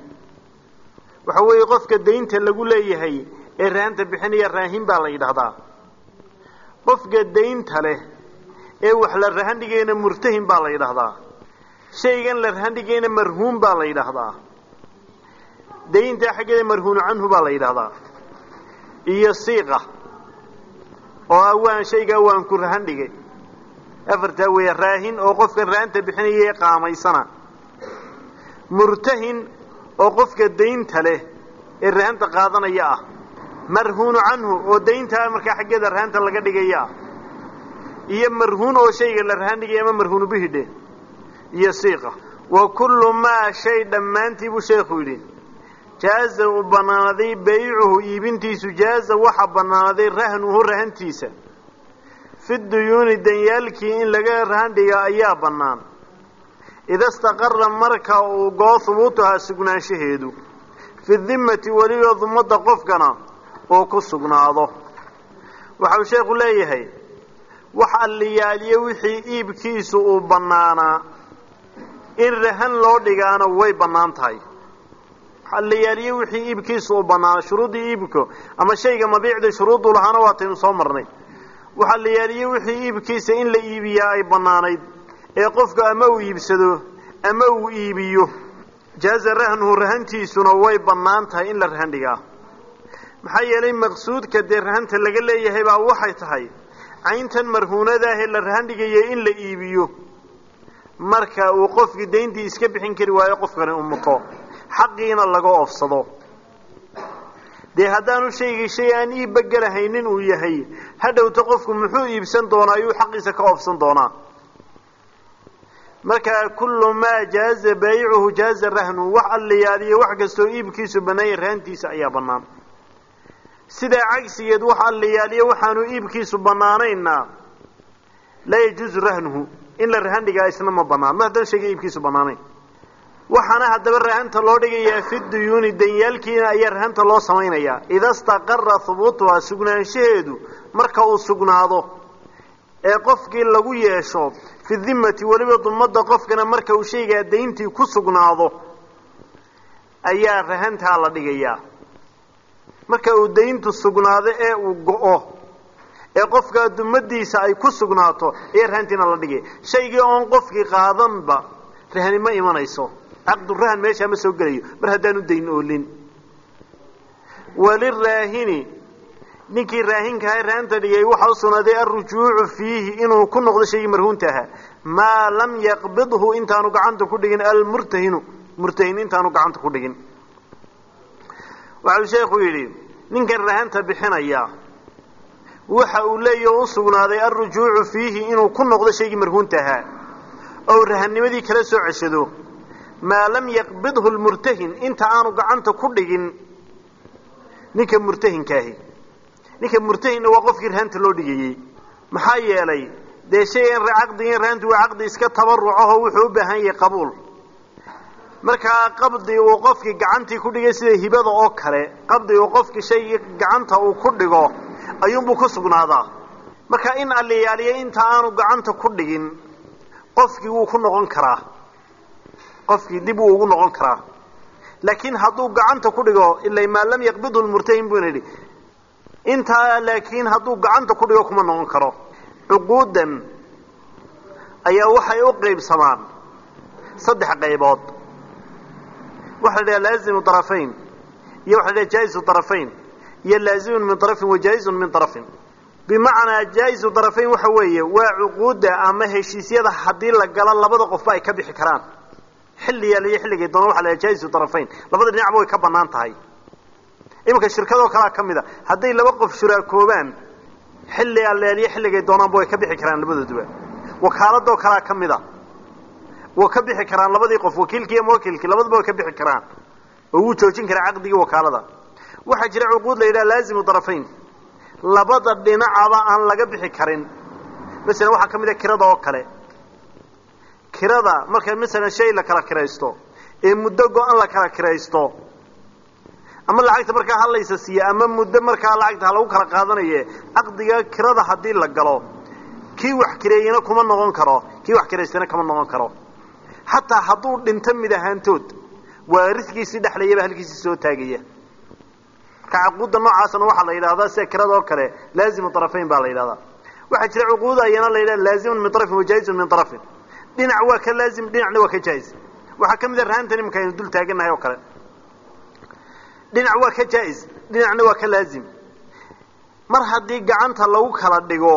Waxa weeye qofka daynta lagu leeyahay ee rahanta bixinaya raahin baa la yidhahdaa qofka daynta leh ee wax la rahan dhigayna murtahin baa la yidhahdaa shaygan la rahan dhigayna marhuum baa la yidhaahdaa. Dayntaa xaggeeda marhuunu canhu baa la yidhahdaa iyo siiqa oo ah waan shaygaa waan ku rahan dhigay afartaa weeye raahin oo qofka rahanta bixinaya ee qaamaysana. Murtahin oo qofka daynta leh ee rahanta qaadanaya ah marhuunu canhu oo dayntaa markaa xaggeeda rahanta laga dhigaya ah iyo marhuun oo shayga la rahan dhigaya ama marhuunu bihidhe. Iyo siiqa. Wa kullu maa shay dhammaantii buu sheekhu yidhi. Jaaza uu bannaanaday baycuhu iibintiisu jaaza waxa bannaanaday rahnuhu rahantiisa. Fi duyuuni danyaalkii in laga rahan dhiga ayaa bannaan ida istaqara marka uu goo hubuutuhaa sugnaanshaheedu. Fi dimmati weliba dumadda qofkana oo ku sugnaado. Waxau sheekhu leeyahay wax alliyaaliye wixii iibkiisu uu bannaanaa in rahan loo dhigaana way bannaan tahay. Alliyaaliye wixii iibkiisu uu bannaana shuruuddii iibka ama shayga mabiicda shuruuddu lahaana waataynu soo marnay. Wax alliyaaliye wixii iibkiisa in la iibiyaa ay bannaanayd ee qofku ama uu iibsado ama uu iibiyo. Jaaza rahnuhu rahantiisuna way bannaan tahay in la rahan dhigaa maxaa yeelay maqsuudka dee rahanta laga leeyahay baa waxay tahay cayntan marhuunadaahee la rahan dhigaya in la iibiyo. Marka uu qofkii dayntii iska bixin kari waayo qofkani u muto xaqiina laga oofsado. Dee haddaanu shaygii shay aan iibba gelahaynin uu yahay hadhowta qofku muxuu iibsan doonaa ayuu xaqiisa ka oofsan doonaa. Marka kullu maa jaaza baayicuhu jaaza rahnu wax alliyaaliyo wax kastoo iibkiisu bannaanya rahantiisa ayaa bannaan sidaa cagsigeed wax alliyaaliyo waxaanu iibkiisu bannaanaynaa. Laa yajuusu rahnuhu in la rahan dhigaa isna ma bannaan. Ma haddaan shayga iibkiisu bannaanayn. Waxaana haddaba rahanta loo dhigayaa fi duyuuni danyaalkiina ayaa rahanta loo samaynayaa. Ida staqara hubuutuhaa sugnaanshaheedu marka uu sugnaado ee qofkii lagu yeesho fi dimmati weliba dumadda qofkana marka uu shaygaa dayntii ku sugnaado ayaa rahantaa la dhigayaa marka uu dayntu sugnaado ee uu go-o ee qofkaa dumadiisa ay ku sugnaato ayaa rahantiina la dhigaya shaygii oon qofkii qaadanba rahani ma imanayso. Caqdurahan meeshaa ma soo gelayo. Mar haddaanu dayn oolin. Waliraahini ninkii raahinkaha rahanta dhigay waxaa u sugnaaday alrujuucu fiihi inuu ku noqdo shaygii marhuunta ahaa. Maa lam yaqbidhu intaanu gacanta ku dhigin almurtahinu. Murtahin intaanu gacanta ku dhigin waxau sheekhu yidhi ninkan rahanta bixinaya waxa uu leeyaho u sugnaaday alrujuucu fiihi inuu ku noqdo shaygii marhuunta ahaa. Ou rahannimadii kala soo ceshado maa lam yaqbidhu lmurtahin inta aanu gacanta ku dhigin ninka murtahinkaahi. Ninka murtahinna waa qofkii rahanta loo dhigayey. Maxaa yeelay dee shaygan caqdigan rahantu waa caqdi iska tabarucaho wuxuu u baahan yahay qabuul markaa qabdi uu qofkii gacantii ku dhigay sida hibada oo kale qabdi uu qofkii shaygii gacanta uu ku dhigo ayuunbuu ku sugnaadaa. Marka in alliyaaliya inta aanu gacanta ku dhigin qofkii wuu ku noqon karaa. Qofkii dib wuu ugu noqon karaa. Laakiin hadduu gacanta ku dhigo ila maa lam yaqbidhu lmurtahin buyna yidhi intaa laakiin hadduu gacanta ku dhigo kuma noqon karo. Cuquudan ayaa waxay u qaybsamaan saddex qaybood waxa la idhaha laazimu arafayn iyo waxa la idhaha jaa'izu arafayn iyo laazimun min arafin wa jaa'izun min arafin bimacnaa jaa'izu arafayn waxa weeye waa cuquudda ama heshiisyada haddii la galo labada qofba ay ka bixi karaan. Xilliyaal iyo xilligay doona waxa la idhaha jaa'izu arafayn labada dhinacba way ka bannaan tahay. Iminka shirkadoo kalea ka mid a hadday laba qof shuraakoobaan xilli alleeliyo xilligay doonaanba way ka bixi karaan labadooduba. Wakaaladoo kalea ka mid a way ka bixi karaan labadii qof wakiilkii iyo muwakilkii labaduba way ka bixi karaan. Oo wuu joojin karaa caqdigii wakaalada. Waxaa jira cuquud la yidhaha laazimu darafayn. Labada dhinacaba aan laga bixi karin. Masalan waxaa ka mid a kirada oo kale. Kirada marka masalan shay la kala kiraysto ee muddo go-an la kala kiraysto ama lacagta markaa halaysa siiye ama muddo markaa lacagta ha lagu kala qaadanaye caqdiga kirada haddii la galo kii wax kireeyena kuma noqon karo kii wax kiraystana kama noqon karo xataa hadduu dhinto mid ahaantood waa riskiisii dhexlayaba halkiisii soo taagaya. Marka caquudda noocaasna waxaa la yidhahdaa sida kirada oo kale laazimu arafayn baa la yidhahdaa waxaa jira cuquud ayana la yidhahda laazimun min arafin wa jaa'izun min arafin dhinac waa ka laazim dhinacna waa ka jaa'iz waxaa ka mid a rahantan imanka aynu dul taagannahay oo kale. Dhinac waa ka jaa'iz dhinacna waa ka laazim. Mar haddii gacanta lagu kala dhigo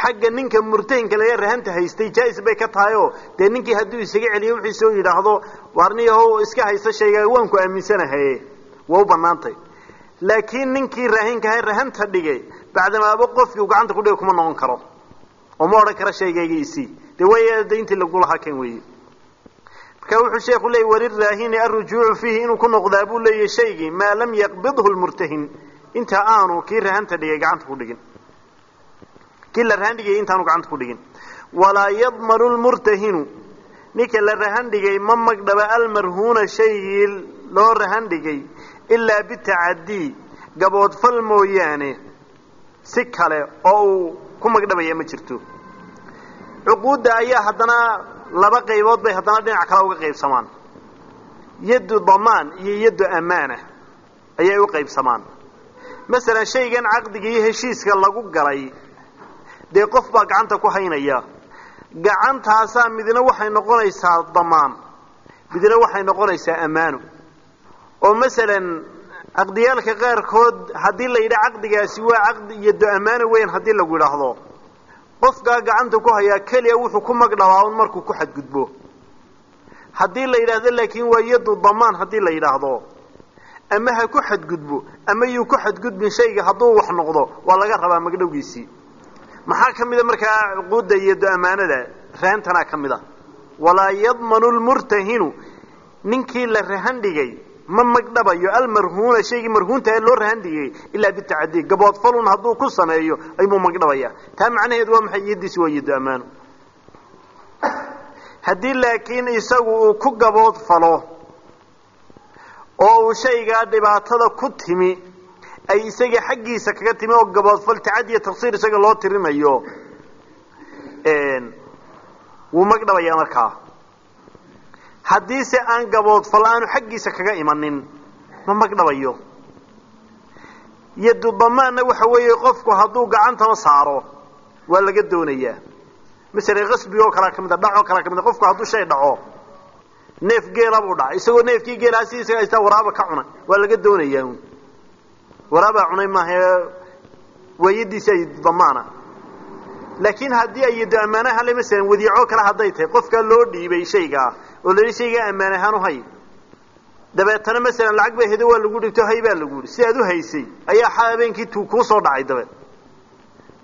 xagga ninka murtahinka laga rahanta haystay jaa'is bay ka tahay oo dee ninkii hadduu isaga celiyo wuxuu soo yidhaahdo waarniyahow iska haysta shayga waan ku aaminsanahaye waa u banaantay laakiin ninkii raahinkahay rahanta dhigay bacdamaaba qofkii uu gacanta ku dhigay kuma noqon karo. Oo ma odhan karo shaygayga isii dee way dayntii lagu lahaa kan weeye. Marka wuxuu sheekhu leeyay waliraahini alrujuucu fiihi inuu ku noqdaa buu leeyahy shaygii maa lam yaqbidhu lmurtahin inta aanu kii rahanta dhigay gacanta ku dhigin kii la rahan dhigay intaanu gacanta ku dhigin. Walaa yadmanu lmurtahinu ninka la rahan dhigay ma magdhaba almarhuuna shaygii loo rahan dhigay ilaa bitacadii gaboodfal mooyaane si kale oo uu ku magdhabaya ma jirto. Cuquudda ayaa haddana laba qaybood bay haddana dhinac kale uga qaybsamaan. Yaddu damaan iyo yaddu ammaana ayay u qaybsamaan. Masalan shaygan caqdiga iyo heshiiska lagu galay dee qof baa gacanta ku haynaya. Gacantaasaa midna waxay noqonaysaa damaan. Midna waxay noqonaysaa ammaano oo masalan caqdiyaalka qaarkood haddii la yidhaha caqdigaasi waa caqdi yaddo ammaano weyn haddii lagu yidhaahdo. Qofkaa gacanta ku hayaa keliya wuxuu ku magdhabaa un markuu ku xadgudbo. Haddii la yidhaahdo laakiin waa yaddu damaan haddii la yidhaahdo. Ama ha ku xadgudbo ama yuu ku xadgudbin shayga hadduu wax noqdo waa laga rabaa magdhowgiisii maxaa ka mid a markaa cuquudda yaddo ammaanada? Rahantanaa ka mid a. Walaa yadmanu lmurtahinu. Ninkii la rahan dhigay ma magdhabayo almarhuuna shaygii marhuunta ee loo rahan dhigay ilaa bitacadii gaboodfalun hadduu ku sameeyo ayuu magdhabaya taa macnaheedu waa maxay? Yaddiisi waa yaddo ammaano haddii laakiin isagu uu ku gaboodfalo oo uu shaygaa dhibaatada ku timi ay isaga xaggiisa kaga timi oo gaboodfal tacadiya taqsiir isaga loo tirinayo wuu magdhabayaa markaa. Haddiise aan gaboodfal aanu xaggiisa kaga imanin ma magdhabayo yaddu damaanna waxa weeye qofku hadduu gacantaba saaro waa laga doonayaa. Masalan qasbiga oo kalea ka mid a dhacoo kalea ka mid a qofku hadduu shay dhaco neef geela buu dhacay isagoo neefkii geelaa si isaga haystaa waraaba ka cunay waa laga doonayaa waraabaa cunay maaha waa yaddiisi ay damaana. Laakiin haddii ay yaddo ammaanaha le masalan wadiico kale hadday tahay qofkaa loo dhiibay shaygaa oo la yidhi shaygaa ammaan ahaan u hay. Dabeetana masalan lacag bay hedo waa lagu dhigto hay baa lagu yidhi. Si aad u haysay ayaa habeenkii tuu kuu soo dhacay dabeed.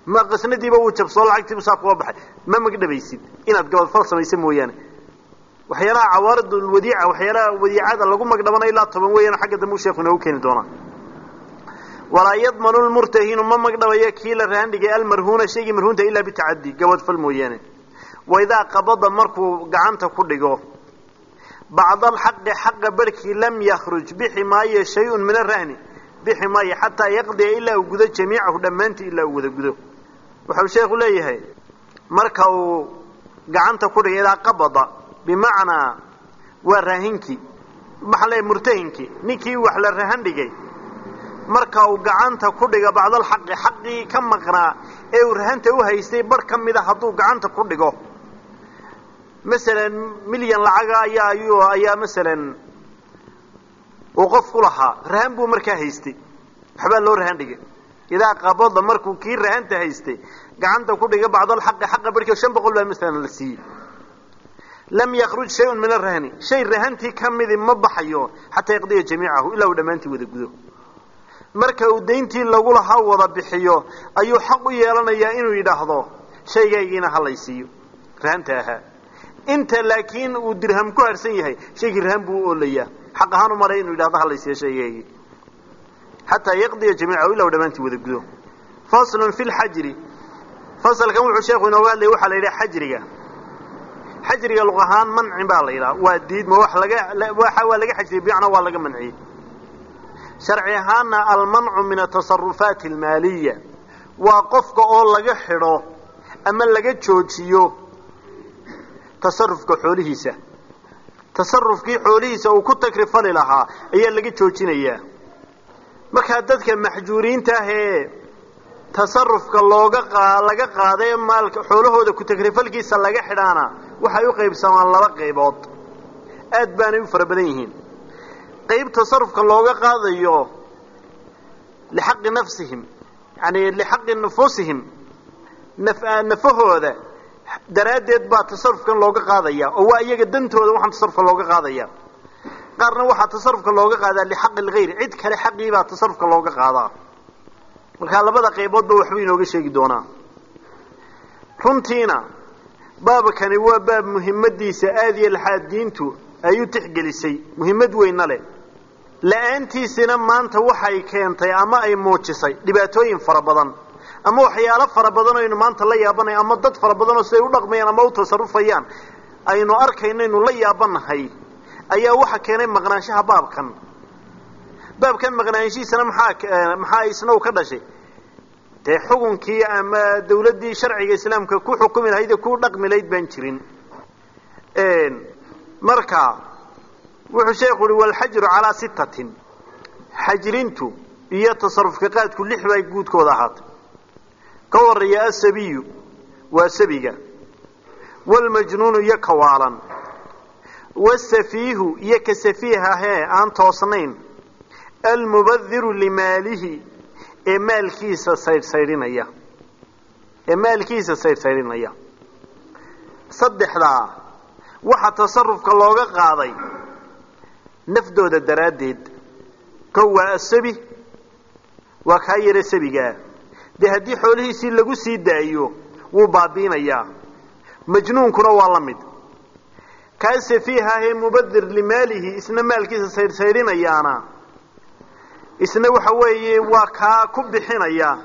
Ma qasnadiiba wuu jabsoo lacagtiibu saa kuga baxay. Ma magdhabaysid inaad gabadfal samaysa mooyaane. Waxyaalaha cawaaridul wadiica waxyaalaha wadiicada lagu magdhabana ilaa toban weeyaan xagga dambe u sheekhu inoogu keeni doonaa walaa yadmanu lmurtahinu ma magdhabayo kii la rahan dhigay almarhuuna shaygii marhuunta ilaa bitacadi gabadfal mooyaane. Waidaa qabada markuu gacanta ku dhigo bacda alxaqi xaqa barhkii lam yakhruj bixi maayo shay-un min arahni bixi maayo xataa yaqdiya ilaa uu gudo jamiicahu dhammaantii ilaa uu wada gudo. Wuxuu sheekhu leeyahay marka uu gacanta ku dhigay idaa qabada bimacnaa waa raahinkii maxaa leeyahay murtahinkii ninkii wax la rahan dhigay marka uu gacanta ku dhigo bacdalxaqi xaqii ka maqnaa ee uu rahanta u haystay bar ka mida hadduu gacanta ku dhigo. Masalan milyan lacaga ayaa ayuu ayaa masalan uu qof ku lahaa. Rahan buu markaa haystay. Waxbaa loo rahan dhigay. Idaa qabada markuu kii rahanta haystay gacanta ku dhiga bacdalxaqi xaqa barhkii shan boqol baa masalan la siiyey. Lam yakruj shayun min arahni shay rahantii ka midi ma baxayo xataa yaqdiya jamiicahu ilaa uu dhammaantii wada gudo marka uu dayntii lagu lahaa wada bixiyo ayuu xaq u yeelanayaa inuu yidhaahdo shaygaygiina ha lay siiyo rahanta ahaa inta laakiin uu dirham ku harsan yahay shaygii rahan buu u oolayaa xaq ahaan u maray inuu yidhahdo ha lay siiyo shaygaygii xataa yaqdiya jamiicahu ilaa uu dhammaantii wada gudo. Faslun fi lxajri fasalkan wuxuu sheekhu inooga hadlaya waxaa la yidhaha xajriga. Xajriga luq ahaan mancin baa la yidhaha. Waa diidma wax laga waa laga xajriyay bimacnaa waa laga manciyey sharci ahaana almancu min atasarufaati almaaliya. Waa qofka oo laga xidho ama laga joojiyo tasarufka xoolihiisa. Tasarufkii xoolihiisa uu ku takrifali lahaa ayaa laga joojinayaa markaa dadka maxjuuriinta ah ee tasarufka looga laga qaaday maalka xoolahooda ku takrifalkiisa laga xidhaana waxay u qaybsamaan laba qaybood. Aad baanay u fara badan yihiin qayb tasarufka looga qaadayo lixaqi nafsihim yani lixaqi nufuusihim nafahooda daraaddeed baa tasarufkan looga qaadaya oo waa iyaga dantooda waxaan tasarufka looga qaadaya. Qaarna waxaa tasarufka looga qaadaa lixaqi lgayr cid kale xaqiibaa tasarufka looga qaadaa. Markaa labada qayboodba waxbuu inooga sheegi doonaa. Runtiina baabkani waa baab muhimmadiisa aada iyo laxaad diintu ay u tixgelisay muhimmad weynna leh la'aantiisina maanta waxay keentay ama ay muujisay dhibaatooyin fara badan ama waxyaalo fara badan aynu maanta la yaabanay ama dad fara badanoo siday u dhaqmayaan ama u tasarufayaan aynu arkayno aynu la yaabanahay ayaa waxa keenay maqnaanshaha baabkan. Baabkan maqnaanshihiisana maxaa maxaa isna u ka dhashay? Dee xukunkii ama dawladdii sharciga islaamka ku xukumi lahayd ee ku dhaqmi lahayd baan jirin. Marka wuxuu sheekhu uhi walxajru calaa sittatin xajrintu iyo tasarufka qaadku lix bay guudkooda ahaatay. Ka horreeya asabiyu waa sabiga. Waalmajnuunu iyo kawaalan. Wasafiihu iyo ka safiihahee aan toosnayn. Almubadiru limaalihi ee maalkiisa saydhsaydhinaya. Ee maalkiisa saydhsaydhinaya. Saddexdaa waxaa tasarufka looga qaaday nafdooda daraaddeed kow waa asabi waa kaa yare sabigaa dee haddii xoolihiisii lagu sii daayo wuu baabiinayaa. Majnuunkuna waa la mid. Kaa safiihahee mubadir limaalihi isna maalkiisa saydhsaydhinayaana isna waxa weeye waa kaa ku bixinaya.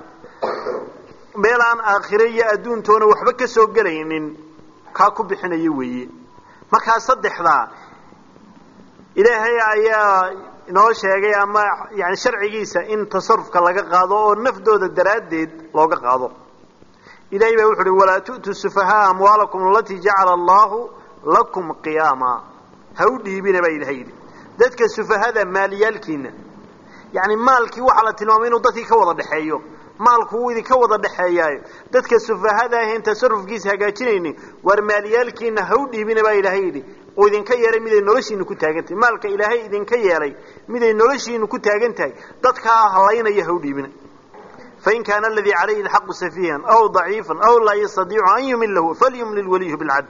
Meel aan aakhire iyo adduuntoona waxba ka soo gelaynin kaa ku bixinaya weeye. Markaa saddexdaa ilaahay ayaa inoo sheegay ama yani sharcigiisa in tasarufka laga qaado oo nafdooda daraaddeed looga qaado. Ilahay baa wuxu uhi walaa tu'tuu sufahaaa amwaalakum alatii jacala allahu lakum qiyaama. Ha u dhiibina baa ilahay yidhi. Dadka sufahada maaliyaalkiina yani maalkii waxaa la tilmaamay inuu dadkii ka wada dhexeeyo maalku wuu idinka wada dhexeeyaayo dadka sufahada ahayn tasarufkiisa hagaajinaynin war maaliyaalkiina ha u dhiibina baa ilaahay yidhi uu idinka yeelay miday noloshiinu ku taagan tahay maalka ilaahay idinka yeelay miday noloshiinu ku taagan tahay dadkaa halaynaya ha u dhiibina. Fain kaana aladii calayhi alxaqu safiihan aw daciifan aw laa yastadiicu an yumilahu falyumlil waliyhu bilcadl.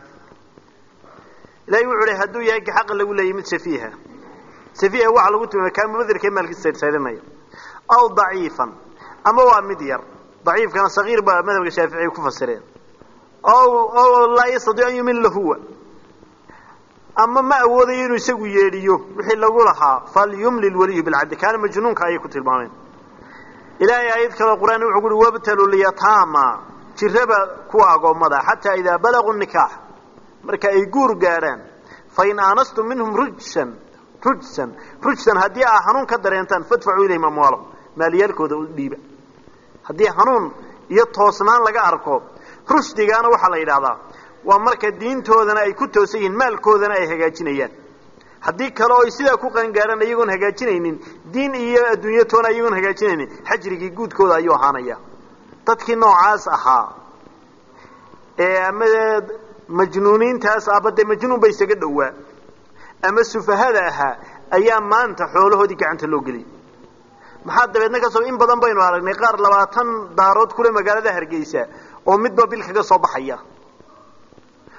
Ilahay wuxu uhi hadduu yahay ka xaqa lagu leeyay mid safiiha safiiha waxaa lagu tilmaamay kaa mubadirka maalkiisa saydhsaydhanaya aw daciifan ama waa mid yar. Daciifkana sagiir baa madhabka shaaficiya ku fasireen. O laa yastadiicu an yumilla huwa ama ma awoodayo inuu isagu yeedhiyo wixii lagu lahaa falyumlil waliyu bilcadli kaana majnuunka ayay ku tilmaameen. Ilaahay aayad kaloo qur'aan wuxuu ku uhi wabtalu lyataama jiraba kuwa agoommada xataa idaa balaguu nikaax. Marka ay guur gaadhaan fain aanastum minhum rujsan rujsan rujsan. Haddii aa hanuun ka dareentaan fadfacuu ilayhim amwaalahum maaliyaalkooda u dhiiba. Haddii hanuun iyo toosnaan laga arko rushdigaana waxaa la yidhahdaa waa marka diintoodana ay ku toosan yihiin maalkoodana ay hagaajinayaan. Haddii kale oo ay sidaa ku qangaadhaan iyagoon hagaajinaynin. Diin iyo adduunyo toona iyagoon hagaajinaynin. Xajrigii guudkooda ayuu ahaanaya. Dadkii noocaas ahaa ee ama majnuuniintaas aba dee majnuun ba isaga dhowaa ama sufahada ahaa ayaa maanta xoolahoodii gacanta loo geliyay maxaa dabeedna ka soo in badan baynu aragnay qaar labaatan daarood kule magaalada hargeysa oo midba bil kaga soo baxaya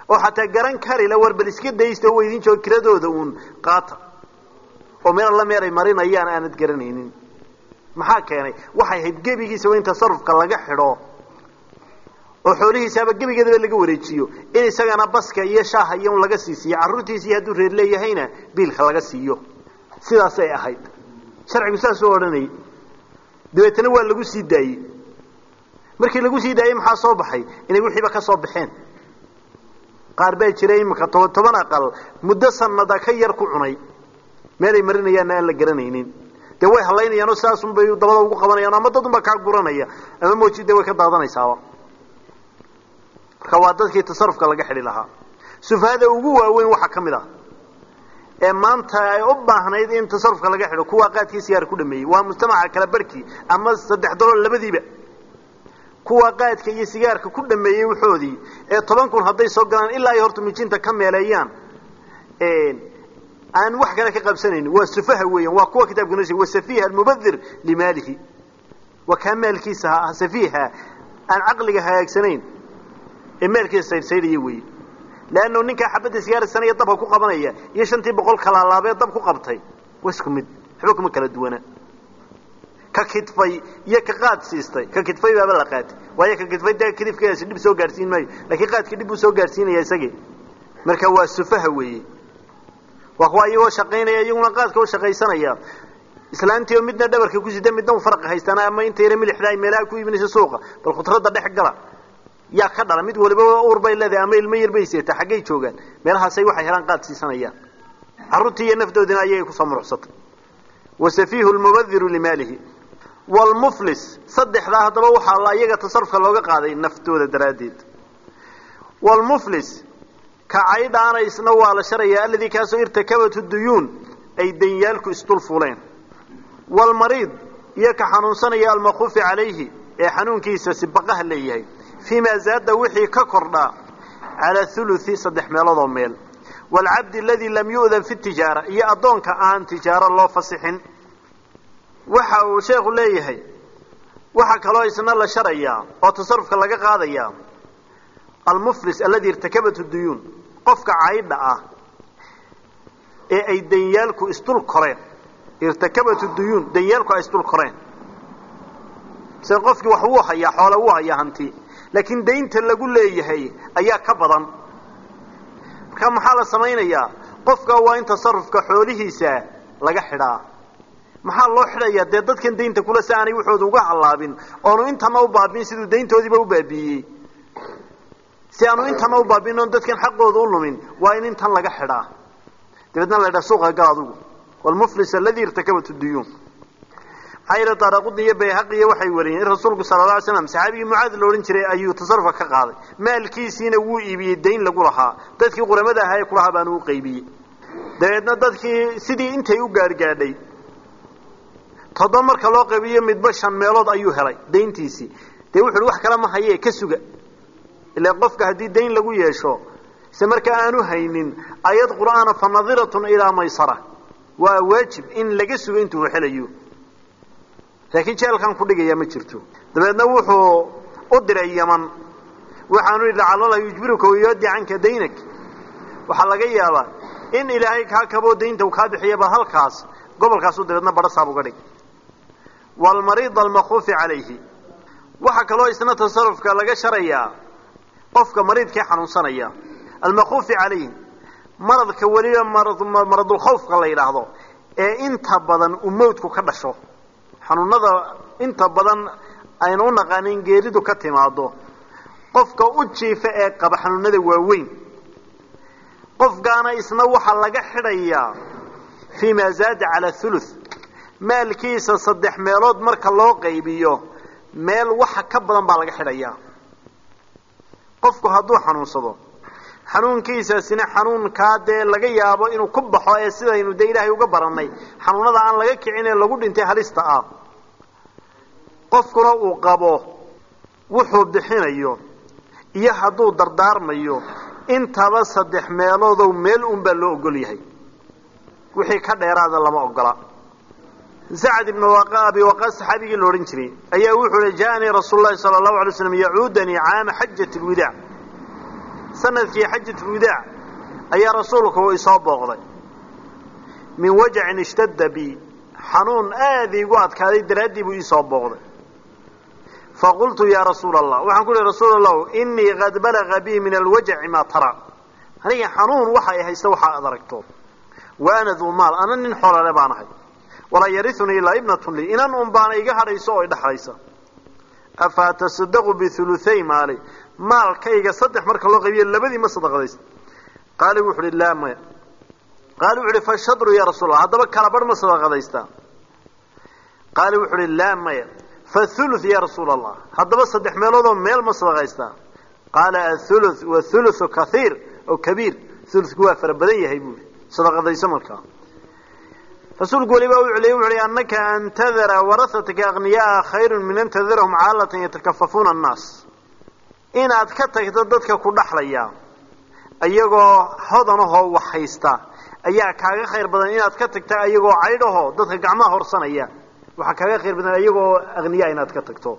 oo xataa garan karila war bal iska daysta oo idin jooga kiradooda uun qaata. Oo meel alla meel ay marinayaan aanad garanaynin. Maxaa keenay? Waxay ahayd gebigiisaba in tasarufka laga xidho oo xoolihiisaaba gebigeedaba laga wareejiyo. In isagana baska iyo shaaha iyo un laga sii siiyo hadduu reer leeyahayna biilka laga siiyo. Sidaasay ahayd. Sharcigu saasuu odhanayay dabeetana waa lagu sii daayey. Markii lagu sii daayey maxaa soo baxay? Inay wixiiba ka soo baxeen qaar baa jira imika toban aqal. Muddo sanada ka yar ku cunay. Meelay marinayaanna aan la garanaynin. Dee way halaynayaanoo sidaasunbay dabada ugu qabanayaan ama dad unbaa kaa guranaya. Ama moojida way ka daadanaysaaba. Marka waa dadkii tasarufka laga xidhi lahaa. Sufahada ugu waaweyn waxaa ka mid ah. Ee maanta ay u baahnayd in tasarufka laga xidho kuwaa qaadkii sigaar ku dhameeyey. Waa mujtamaca kala barhkii ama saddex dalool labadiiba kuwa qaadka iyo sigaarka ku dhameeyey waxoodii ee toban kun hadday soo galaan ilaa ay horta mijinta ka meeleeyaan aan wax kale ka qabsanaynin waa sufaha weeyaan waa kuwa kitabka noo sheegay wasafiha almubadir limaalihi waa kaa maalkiisa safiiha aan caqliga hagaagsanayn ee maalkiisa saydhsaydhaya weeye leanno ninkaa xabadda sigaarisanaya dabka ku qabanaya iyo shantii boqol kalaalaabee dab ku qabtay waa isku mid waxba kuma kala duwana ka kidfay iyo ka qaad siistay. Ka kidfay baaba la qaatay. Waayo ka kidfay dee kidifkaasi dhib soo gaadhsiin maayo. Laakiin qaadkii dhib buu soo gaadhsiinaya isagii marka waa sufaha weeye. Waa kuwa shaqaynaya iyaguna qaadka u shaqaysanaya. Islaantii oo midna dhabarka ku sida midna u faraqa haystaan ama inta yare milixda ay meelaha ku iibinayso suuqa. Bal khudradda dhex gala. Yaa ka dhala mid waliba uur bay leedahay ama ilmo yar bay seeta xaggay joogaan. Meelahaasay waxay helaan qaad siisanayaan carruurtii iyo nafdoodina ayagay ku soo muruxsatay wasafiihu lmubadiru limaalihi wlmuflis saddexdaa haddaba waxaa la iyaga tasarufka looga qaaday naftooda daraaddeed wlmuflis ka caydhaana isna waa la sharayaa alladii kaasoo irtakabatu duyuun ay danyaalku isdul fuleen wlmariid iyo ka xanuunsanaya almakuufi calayhi ee xanuunkiisa sibaqaha leeyahay fii maa zaada wixii ka kordhaa calaa huluthi saddex meeloodoo meel waalcabdi aladii lam yu'dan fi tijaara iyo addoonka aan tijaaro loo fasixin waxa uu sheekhu leeyahay. Waxaa kaloo isna la sharayaa oo tasarufka laga qaadayaa almuflis alladii irtakabatu duyuun qofka caydha ah ee ay danyaalku isdul koreen. Irtakabatu duyuun danyaalku ay isdul koreen. Se qofkii wax wuu hayaa xoole wuu hayaa hanti. Laakiin daynta lagu leeyahay ayaa ka badan. Marka maxaa la samaynayaa? Qofka waa in tasarufka xoolihiisa laga xidhaa maxaa loo xidhayaa dee dadkan daynta kula si aanay waxooda uga hallaabin. Oonu intana u baabiin siduu dayntoodiiba u baabiiyey si aanu intana u baabiin oon dadkan xaqooda u lumin. Waa in intan laga xidhaa dabeedna la ydhaha suuqa gal adugu. Wlmuflis aladi irtakabat duyuun maxaa yidhi daaraqudni iyo waxay wariyeen in rasuulku sala la alay slam saxaabigii mucaad la odhan jiray ayuu tasarufka ka qaaday. Maalkiisiina wuu iibiyey dayn lagu lahaa. Dadkii quramada ahaa ee kulahaa baanu u qaybiyey. Dabeedna dadkii sidii intay u gaargaadhay toddoba marka loo qaybiyo midba shan meelood ayuu helay dayntiisii. Dee wuxu uhi wax kale ma hayee ka suga. Ilaa qofka haddii dayn lagu yeesho se markaa aanu haynin ayad qur'aana fa nadiratun ilaa maysara. Waa waajib in laga sugo intuu helayo. Laakiin jeelkan ku dhigaya ma jirto. Dabeedna wuxuu u diray yaman waxaanu yidhi lacalala yujbiruka wayoodi daynak. Waxaa laga yaabaa in ilaahay kaa kaboo daynta uu kaa bixiyaba halkaas gobolkaasu dabeedna badhasaab uga dhig waalmariid almakuufi calayhi waxaa kaloo isna tasarufka laga sharayaa qofka mariidkii xanuunsanaya. almakuufi calayhi maradka weliba maradulkhawfka la yidhaahdo ee inta badan uu mawdku ka dhasho. xanuunada inta badan aynu u naqaanin geeridu ka timaado qofka u jiifa ee qaba xanuunada waaweyn. qofkaana isna waxaa laga xidhayaa fii maa zaada calaa thuluth maalkiisa saddex meelood marka loo qaybiyo meel waxa ka badan baa laga xidhayaa. Qofku hadduu xanuunsado xanuunkiisaasina xanuunkaa dee laga yaabo inuu ku baxo ee sidaynu dee ilaahay uga barannay. Xanuunada aan laga kicin ee lagu dhintay halista ah. Qofkuna uu qabo wuxuu bixinayo iyo hadduu dardaarmayo intaba saddex meeloodow meel unbaa loo ogol yahay. Wixii ka dheeraada lama ogola sacd ibnu abi waqaas saxaabigii la odhan jiray ayaa wuxuu hi ja'anii rasuulu sala allahu alay slam yacuudanii caama xajat lwidaac sannadkii xajat lwidaac ayaa rasuulku isoo booqday. Min wajacin ishtadda bi xanuun aada iigu adkaaday daraaddii buu iisoo booqday. Faqultu yaa rasuula allah waxaan ku uhi rasuul allahu inii qad balaga bii min alwajaci maa tara. Aniga xanuun waxa ay haysta waxa ad aragto. Wa ana duu maal ana nin xoolale baan ahay walaa yariunii ilaa ibnatun lii inan un baana iga hadhayso oo idhaxlaysa afa atasadaqu biuluay maali? Maalkayga saddex marka loo qaybiyo labadii ma sadaqadaysa qaali wuxu uhi laa maya. Qaali wuxu uhi fashadru ya rasuul allah haddaba kala barh ma sadaqadaystaa qaali wuxu uhi laa maya. Fathulu ya rasuula allah haddaba saddex meeloodoo meel ma sadaqaystaa qaala athulu wathuluthu kaiir oo kabiir. Uludku waa fara badan yahay buui sadaqadayso markaa rasuulku weliba u celiyey wuxu uhi annaka an tadara warahataka akhniyaaa khayrun min an tadarahum caalatan yatakafafuuna annaas. Inaad ka tagto dadka ku dhaxlaya iyagoo hodanahoo wax haysta ayaa kaaga khayr badan inaad ka tagta iyagoo caydhahoo dadka gacmaha horsanaya waxaa kaaga khayr badan iyagoo akhniyaa inaad ka tagto.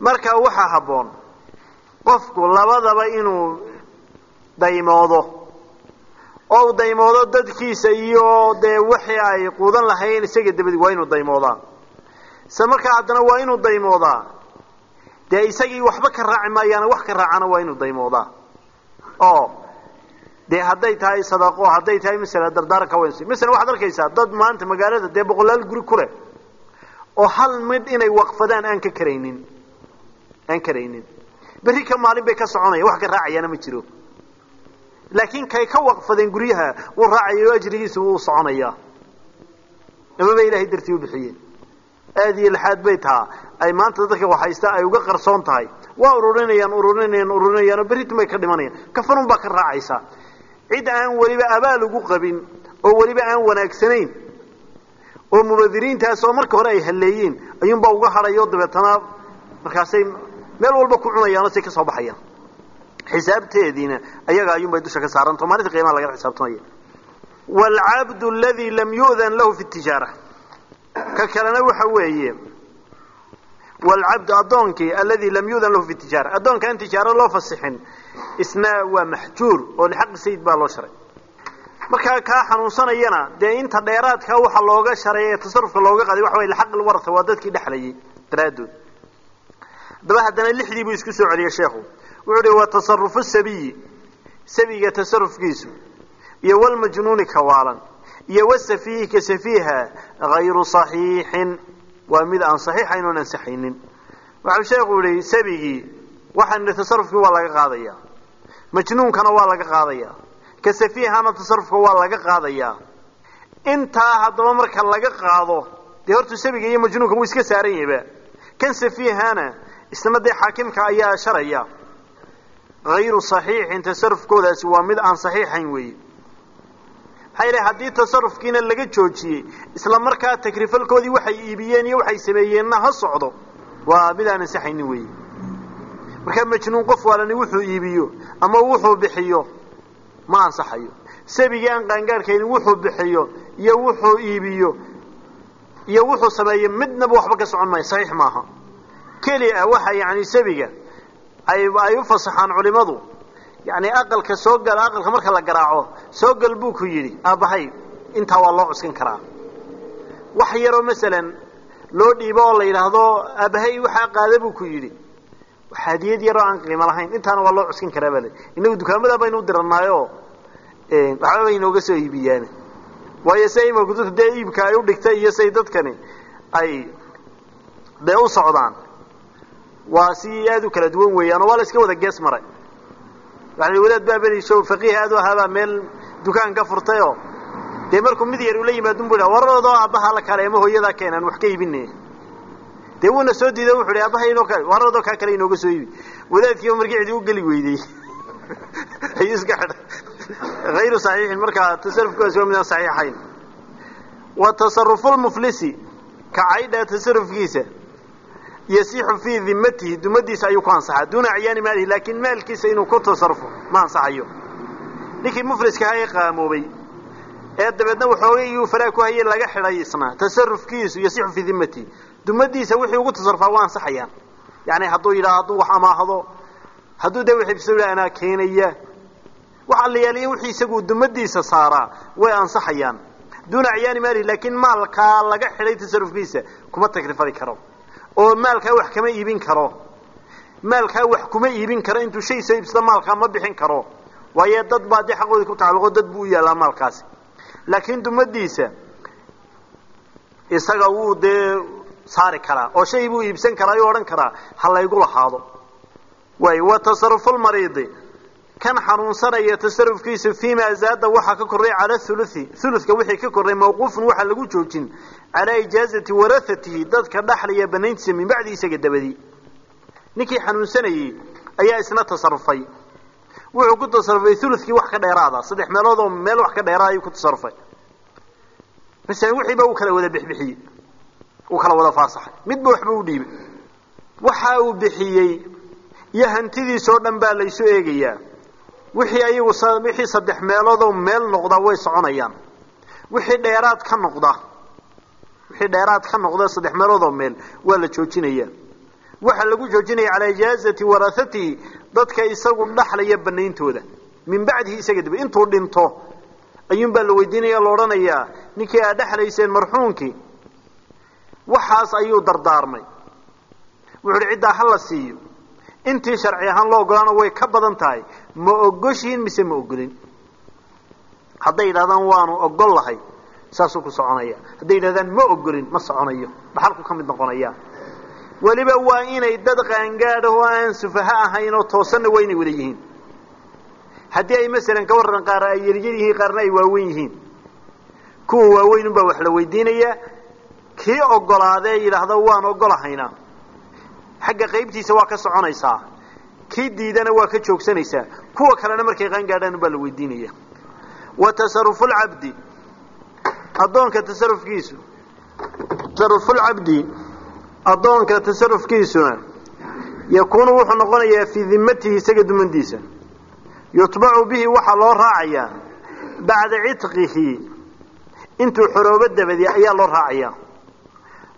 Marka waxaa habboon qofku labadaba inuu daymoodo oo uu daymoodo dadkiisa iyo dee wixii ay quudan lahayn isaga dabadi waa inuu daymoodaa. Se markaa haddana waa inuu daymoodaa dee isagii waxba ka raaci maayaana wax ka raacana waa inuu daymoodaa. Oo dee hadday tahay sadaqo hadday tahay masala dardaaranka wn masalan waxaad arkaysaa dad maanta magaalada dee boqolaal guri ku leh oo hal midh inay waqfadaan aan ka karaynin aan karaynin. Berri ka maalin bay ka soconaya wax ka raacayaana ma jiro laakiin kay ka waqfadeen guryaha wuu raacaya o ajrigiisa wuu soconayaa amaba ilahay dartii u bixiyeen? Aada iyo laxaad bay tahaa. Ay maanta dadka waxhaysta ay uga qarsoon tahay. Waa ururinayaan ururinayaan ururinayaan oo berritum bay ka dhimanayaan. Kafanun baa ka raacaysaa cid aan weliba abaal ugu qabin oo weliba aan wanaagsanayn oo mubadiriintaas oo marka hore ay halleeyeen ayuunbaa uga hadhayo dabeetana markaasay meel walba ku cunayaanoo say ka soo baxayaan xisaabteediina ayaga ayuunbay dusha ka saaranta maalinta qiimaha lagala xisaabtamaya waalcabdu aladi lam yu'dan lahu fi tijaara. Ka kalena waxa weeye waalcabdu addoonkii aladi lam yu'dan lahu fi tijaara. Addoonka aan tijaaro loo fasixin isna waa maxjuur oo lixaqi sayid baa loo sharay. Markaa kaa xanuunsanayana dee inta dheeraadka waxa looga sharay ee tasarufka looga qaday waxa way lixaqi lwarata waa dadkii dhexlayay daraaddood. Haddaba haddana lixdii buu isku soo celiyey sheekhu wuxuu uhi wa tasarufu sabiyi sabiga tasarufkiisu iyo walmajnuuni ka waalan iyo wasafiihi ka safiiha hayru saxiixin. Waa mid aan saxiixayn oon ansaxaynin waxau sheekhu yihi sabigii waxaan idhi tasarufkii waa laga qaadayaa majnuunkana waa laga qaadayaa ka safiihana tasarufka waa laga qaadayaa intaa haddaba marka laga qaado dee horta sabiga iyo majnuunka wuu iska saaran yahayba kan safiihana isna dee xaakimka ayaa sharaya hayru saxiixin tasarufkoodaasi waa mid aan saxiixayn weeye maxaa yidhahay haddii tasarufkiina laga joojiyey isla markaa takrifalkoodii waxay iibiyeen iyo waxay sameeyeenna ha socdo waa mid aan ansaxaynin weeye markaa majnuun qof waalani wuxuu iibiyo ama wuxuu bixiyo ma ansaxayo sabigii aan qaangaarhkaynin wuxuu bixiyo iyo wuxuu iibiyo iyo wuxuu sameeyo midnaba waxba ka socon maayo saxiix maaha keli waxa yani sabiga ay u fasaxaan culimadu. Yani aqalka soo gal aqalka marka la garaaco soo gal buu ku yidhi aabbahay intaa waa loo cuskan karaa. Wax yaroo masalan loo dhiibo oo la yidhaahdo aabbahay waxaa qaada buu ku yidhi. Hadiyad yaroo aan qiimo lahayn intaana waa loo cuskan karaa baa le inagu dukaamada baynu u diranaayo waxba bay inooga soo iibiyaan waayo si ima kutubta dee iibka ay u dhigtay iyo say dadkani ay dee u socdaan waa si aada u kala duwan weeyaan oo waa la iska wada gees maray. Waxa wadaad baa beriso faqiih aad u ahaabaa meel dukaan ka furtayoo. Dee markuu mid yar ula yimaadun bu wararoodoo aabbaha la kale ama hooyadaa keenaan wax ka iibine dee wuuna soo diiday wuxu hi aabbaha inoo kale wararoodoo kaa kale inooga soo iibi. Wadaadkiiba markii cidi u geli weydey. Ayuu iska xidhay. Hayru saxiixin markaa tasarufkaasi waa midaan saxiixayn. Wa tasarufulmuflisi ka caydha tasarufkiisa yasixu fii dimatihi dumadiisa ayuu ku ansaxaa duuna acyaani maalihi laakiin maalkiisa inuu ku tasarufo ma ansaxayo. Ninkii mufliska ahaa ee qaamoobay ee dabeedna waxoogay iyuu faraa ku hayay laga xidhay isna tasarufkiisu yasixu fii dimatihi dumadiisa wixii ugu tasarufaa waa ansaxayaan yani hadduu yidhaha hadduu wax amaahdo hadduu dee wixibsula anaa keenaya wax allayaaliya wixii isagu dumadiisa saaraa way ansaxayaan. Duuna acyaani maalihi laakiin maalkaa laga xidhay tasarufkiisa kuma takrifali karo oo maalkaa wax kama iibin karo. Maalkaa wax kuma iibin karo intuu shay soo iibsado maalkaa ma bixin karo. Waayo dad baa dee xaqoodii ku tacalluqo dad buu u yaallaa maalkaasi laakiin dumadiisa isaga wuu dee saari karaa oo shay buu iibsan karaa ayuu odhan karaa ha laygu lahaado waay wa tasarufulmariidi kan xanuunsanaya tasarufkiisa fiima zaada waxaa ka korray cala huluthi huluthka wixii ka korray mawquufun waxaa lagu joojin calaa ijaazati warahatihi dadka dhaxlaya banayntiisa min bacdi isaga dabadii ninkii xanuunsanayey ayaa isna tasarufay wuxuu ku tasarufay huluthkii wax ka dheeraada saddex meelood oo meel wax ka dheeraada ayuu ku tasarufay masalan wixiiba uu kala wada bixbixiyey uu kala wada faasaxay midba waxba u dhiibay waxa uu bixiyey iyo hantidiisoo dhan baa laysu eegayaa wixii ayagu wixii saddex meeloodoo meel noqda way soconayaan. Wixii dheeraad ka noqda wixii dheeraad ka noqda saddex meeloodoo meel waa la joojinaya. Waxa lagu joojinaya calaa ijaazati warahatihi dadka isagu dhaxlaya banayntooda min bacdihi isaga dib intuu dhinto ayuunbaa la weydiinaya la odhanayaa ninkii aad dhexlayseen marxuunkii waxaas ayuu dardaarmay. Wuxu uhi ciddaa ha la siiyo intii sharci ahaan loo ogolaana way ka badan tahay ma ogoshihiin mise ma ogolin hadday yidhahdaan waanu ogol lahay saasuu ku soconaya. Hadday yidhahdaan ma ogolin ma soconayo. Dhaxalku ka mid noqonaya? Weliba waa inay dad qaangaadh oo aan sufaha ahayn oo toosanna waa inay wada yihiin. Haddii ay masalan ka warran qaar ay yaryar yihiin qaarna ay waaweyn yihiin. Kuwa waaweyn unbaa wax la weydiinayaa. Kii ogolaadee yidhaahda waan ogolahaynaa xagga qaybtiisa waa ka soconaysaa. Kii diidana waa ka joogsanaysaa. Kuwa kalena markay qaangaadhaan unbaa la weydiinaya. Wa tasarufu lcabdi addoonka tasarufkiisu tasarufulcabdi addoonka tasarufkiisuna yakuunu wuxuu noqonayaa fii dimatihi isaga dumandiisa. Yutbacu bihi waxaa loo raacayaa bacda cidqihi. Intuu xoroobo dabadi ayaa loo raacayaa.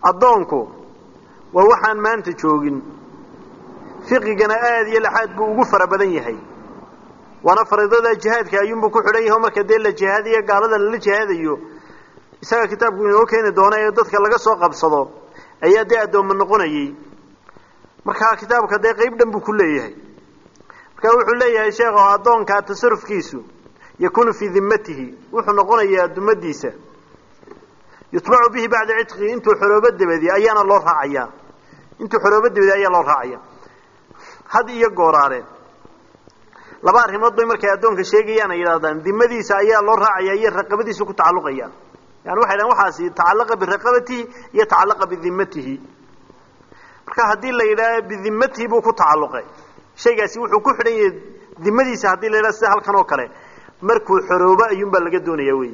Addoonku waa waxaan maanta joogin. Fiqigana aada iyo laxaad buu ugu fara badan yahay. Waana fariidada jihaadka ayuunbuu ku xidhan yahay marka dee la jihaadayo gaalada lala jihaadayo. Isaga kitaabku inoo keeni doona ee dadka laga soo qabsado ayaa dee addoomma noqonayey. Markaa kitaabka dee qayb dhan buu ku leeyahay. Marka wuxuu leeyahay sheekh oo addoonkaa tasarufkiisu yakunu fii dimatihi wuxuu noqonayaa dumadiisa yutbacu bihi bacda cidqihi intuu xoroobo dabadi ayaana loo raacayaa intuu xoroobo dabadi ayaa loo raacaya. Had iyo gooraare laba arrimood bay markay addoonka sheegayaan ay yidhahdaan dimadiisa ayaa loo raacaya iyo raqabadiisu ku tacalluqaya yani waxay dhahan waxaasi tacallaqa biraqabatihi iyo tacallaqa bidimatihi marka haddii la yidhaha bidimatihi buu ku tacalluqay. Shaygaasi wuxuu ku xidhan yahay dimadiisa haddii la yidhaha sida halkan oo kale. Markuu xoroobo ayuunbaa laga doonaya wey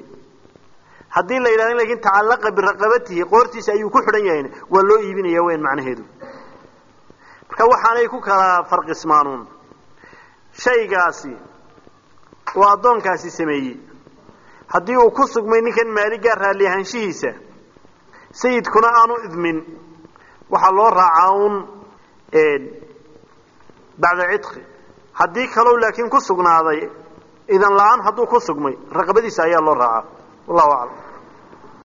haddii la yidhahdo laakiin tacallaqa biraqabatihi qoortiisa ayuu ku xidhan yahayna waa loo iibinaya weyn macnaheedu. Marka waxaanay ku kala farqismaanuun. Shaygaasi uu addoonkaasi sameeyey. Haddii uu ku sugmay ninkan maaligaa raalli ahaanshihiisa sayidkuna aanu idmin. Waxaa loo raacaa un bacda cidqi. Haddii kalow laakiin ku sugnaaday idan la'aan hadduu ku sugmay raqabadiisa ayaa loo raacaa wallahu aclam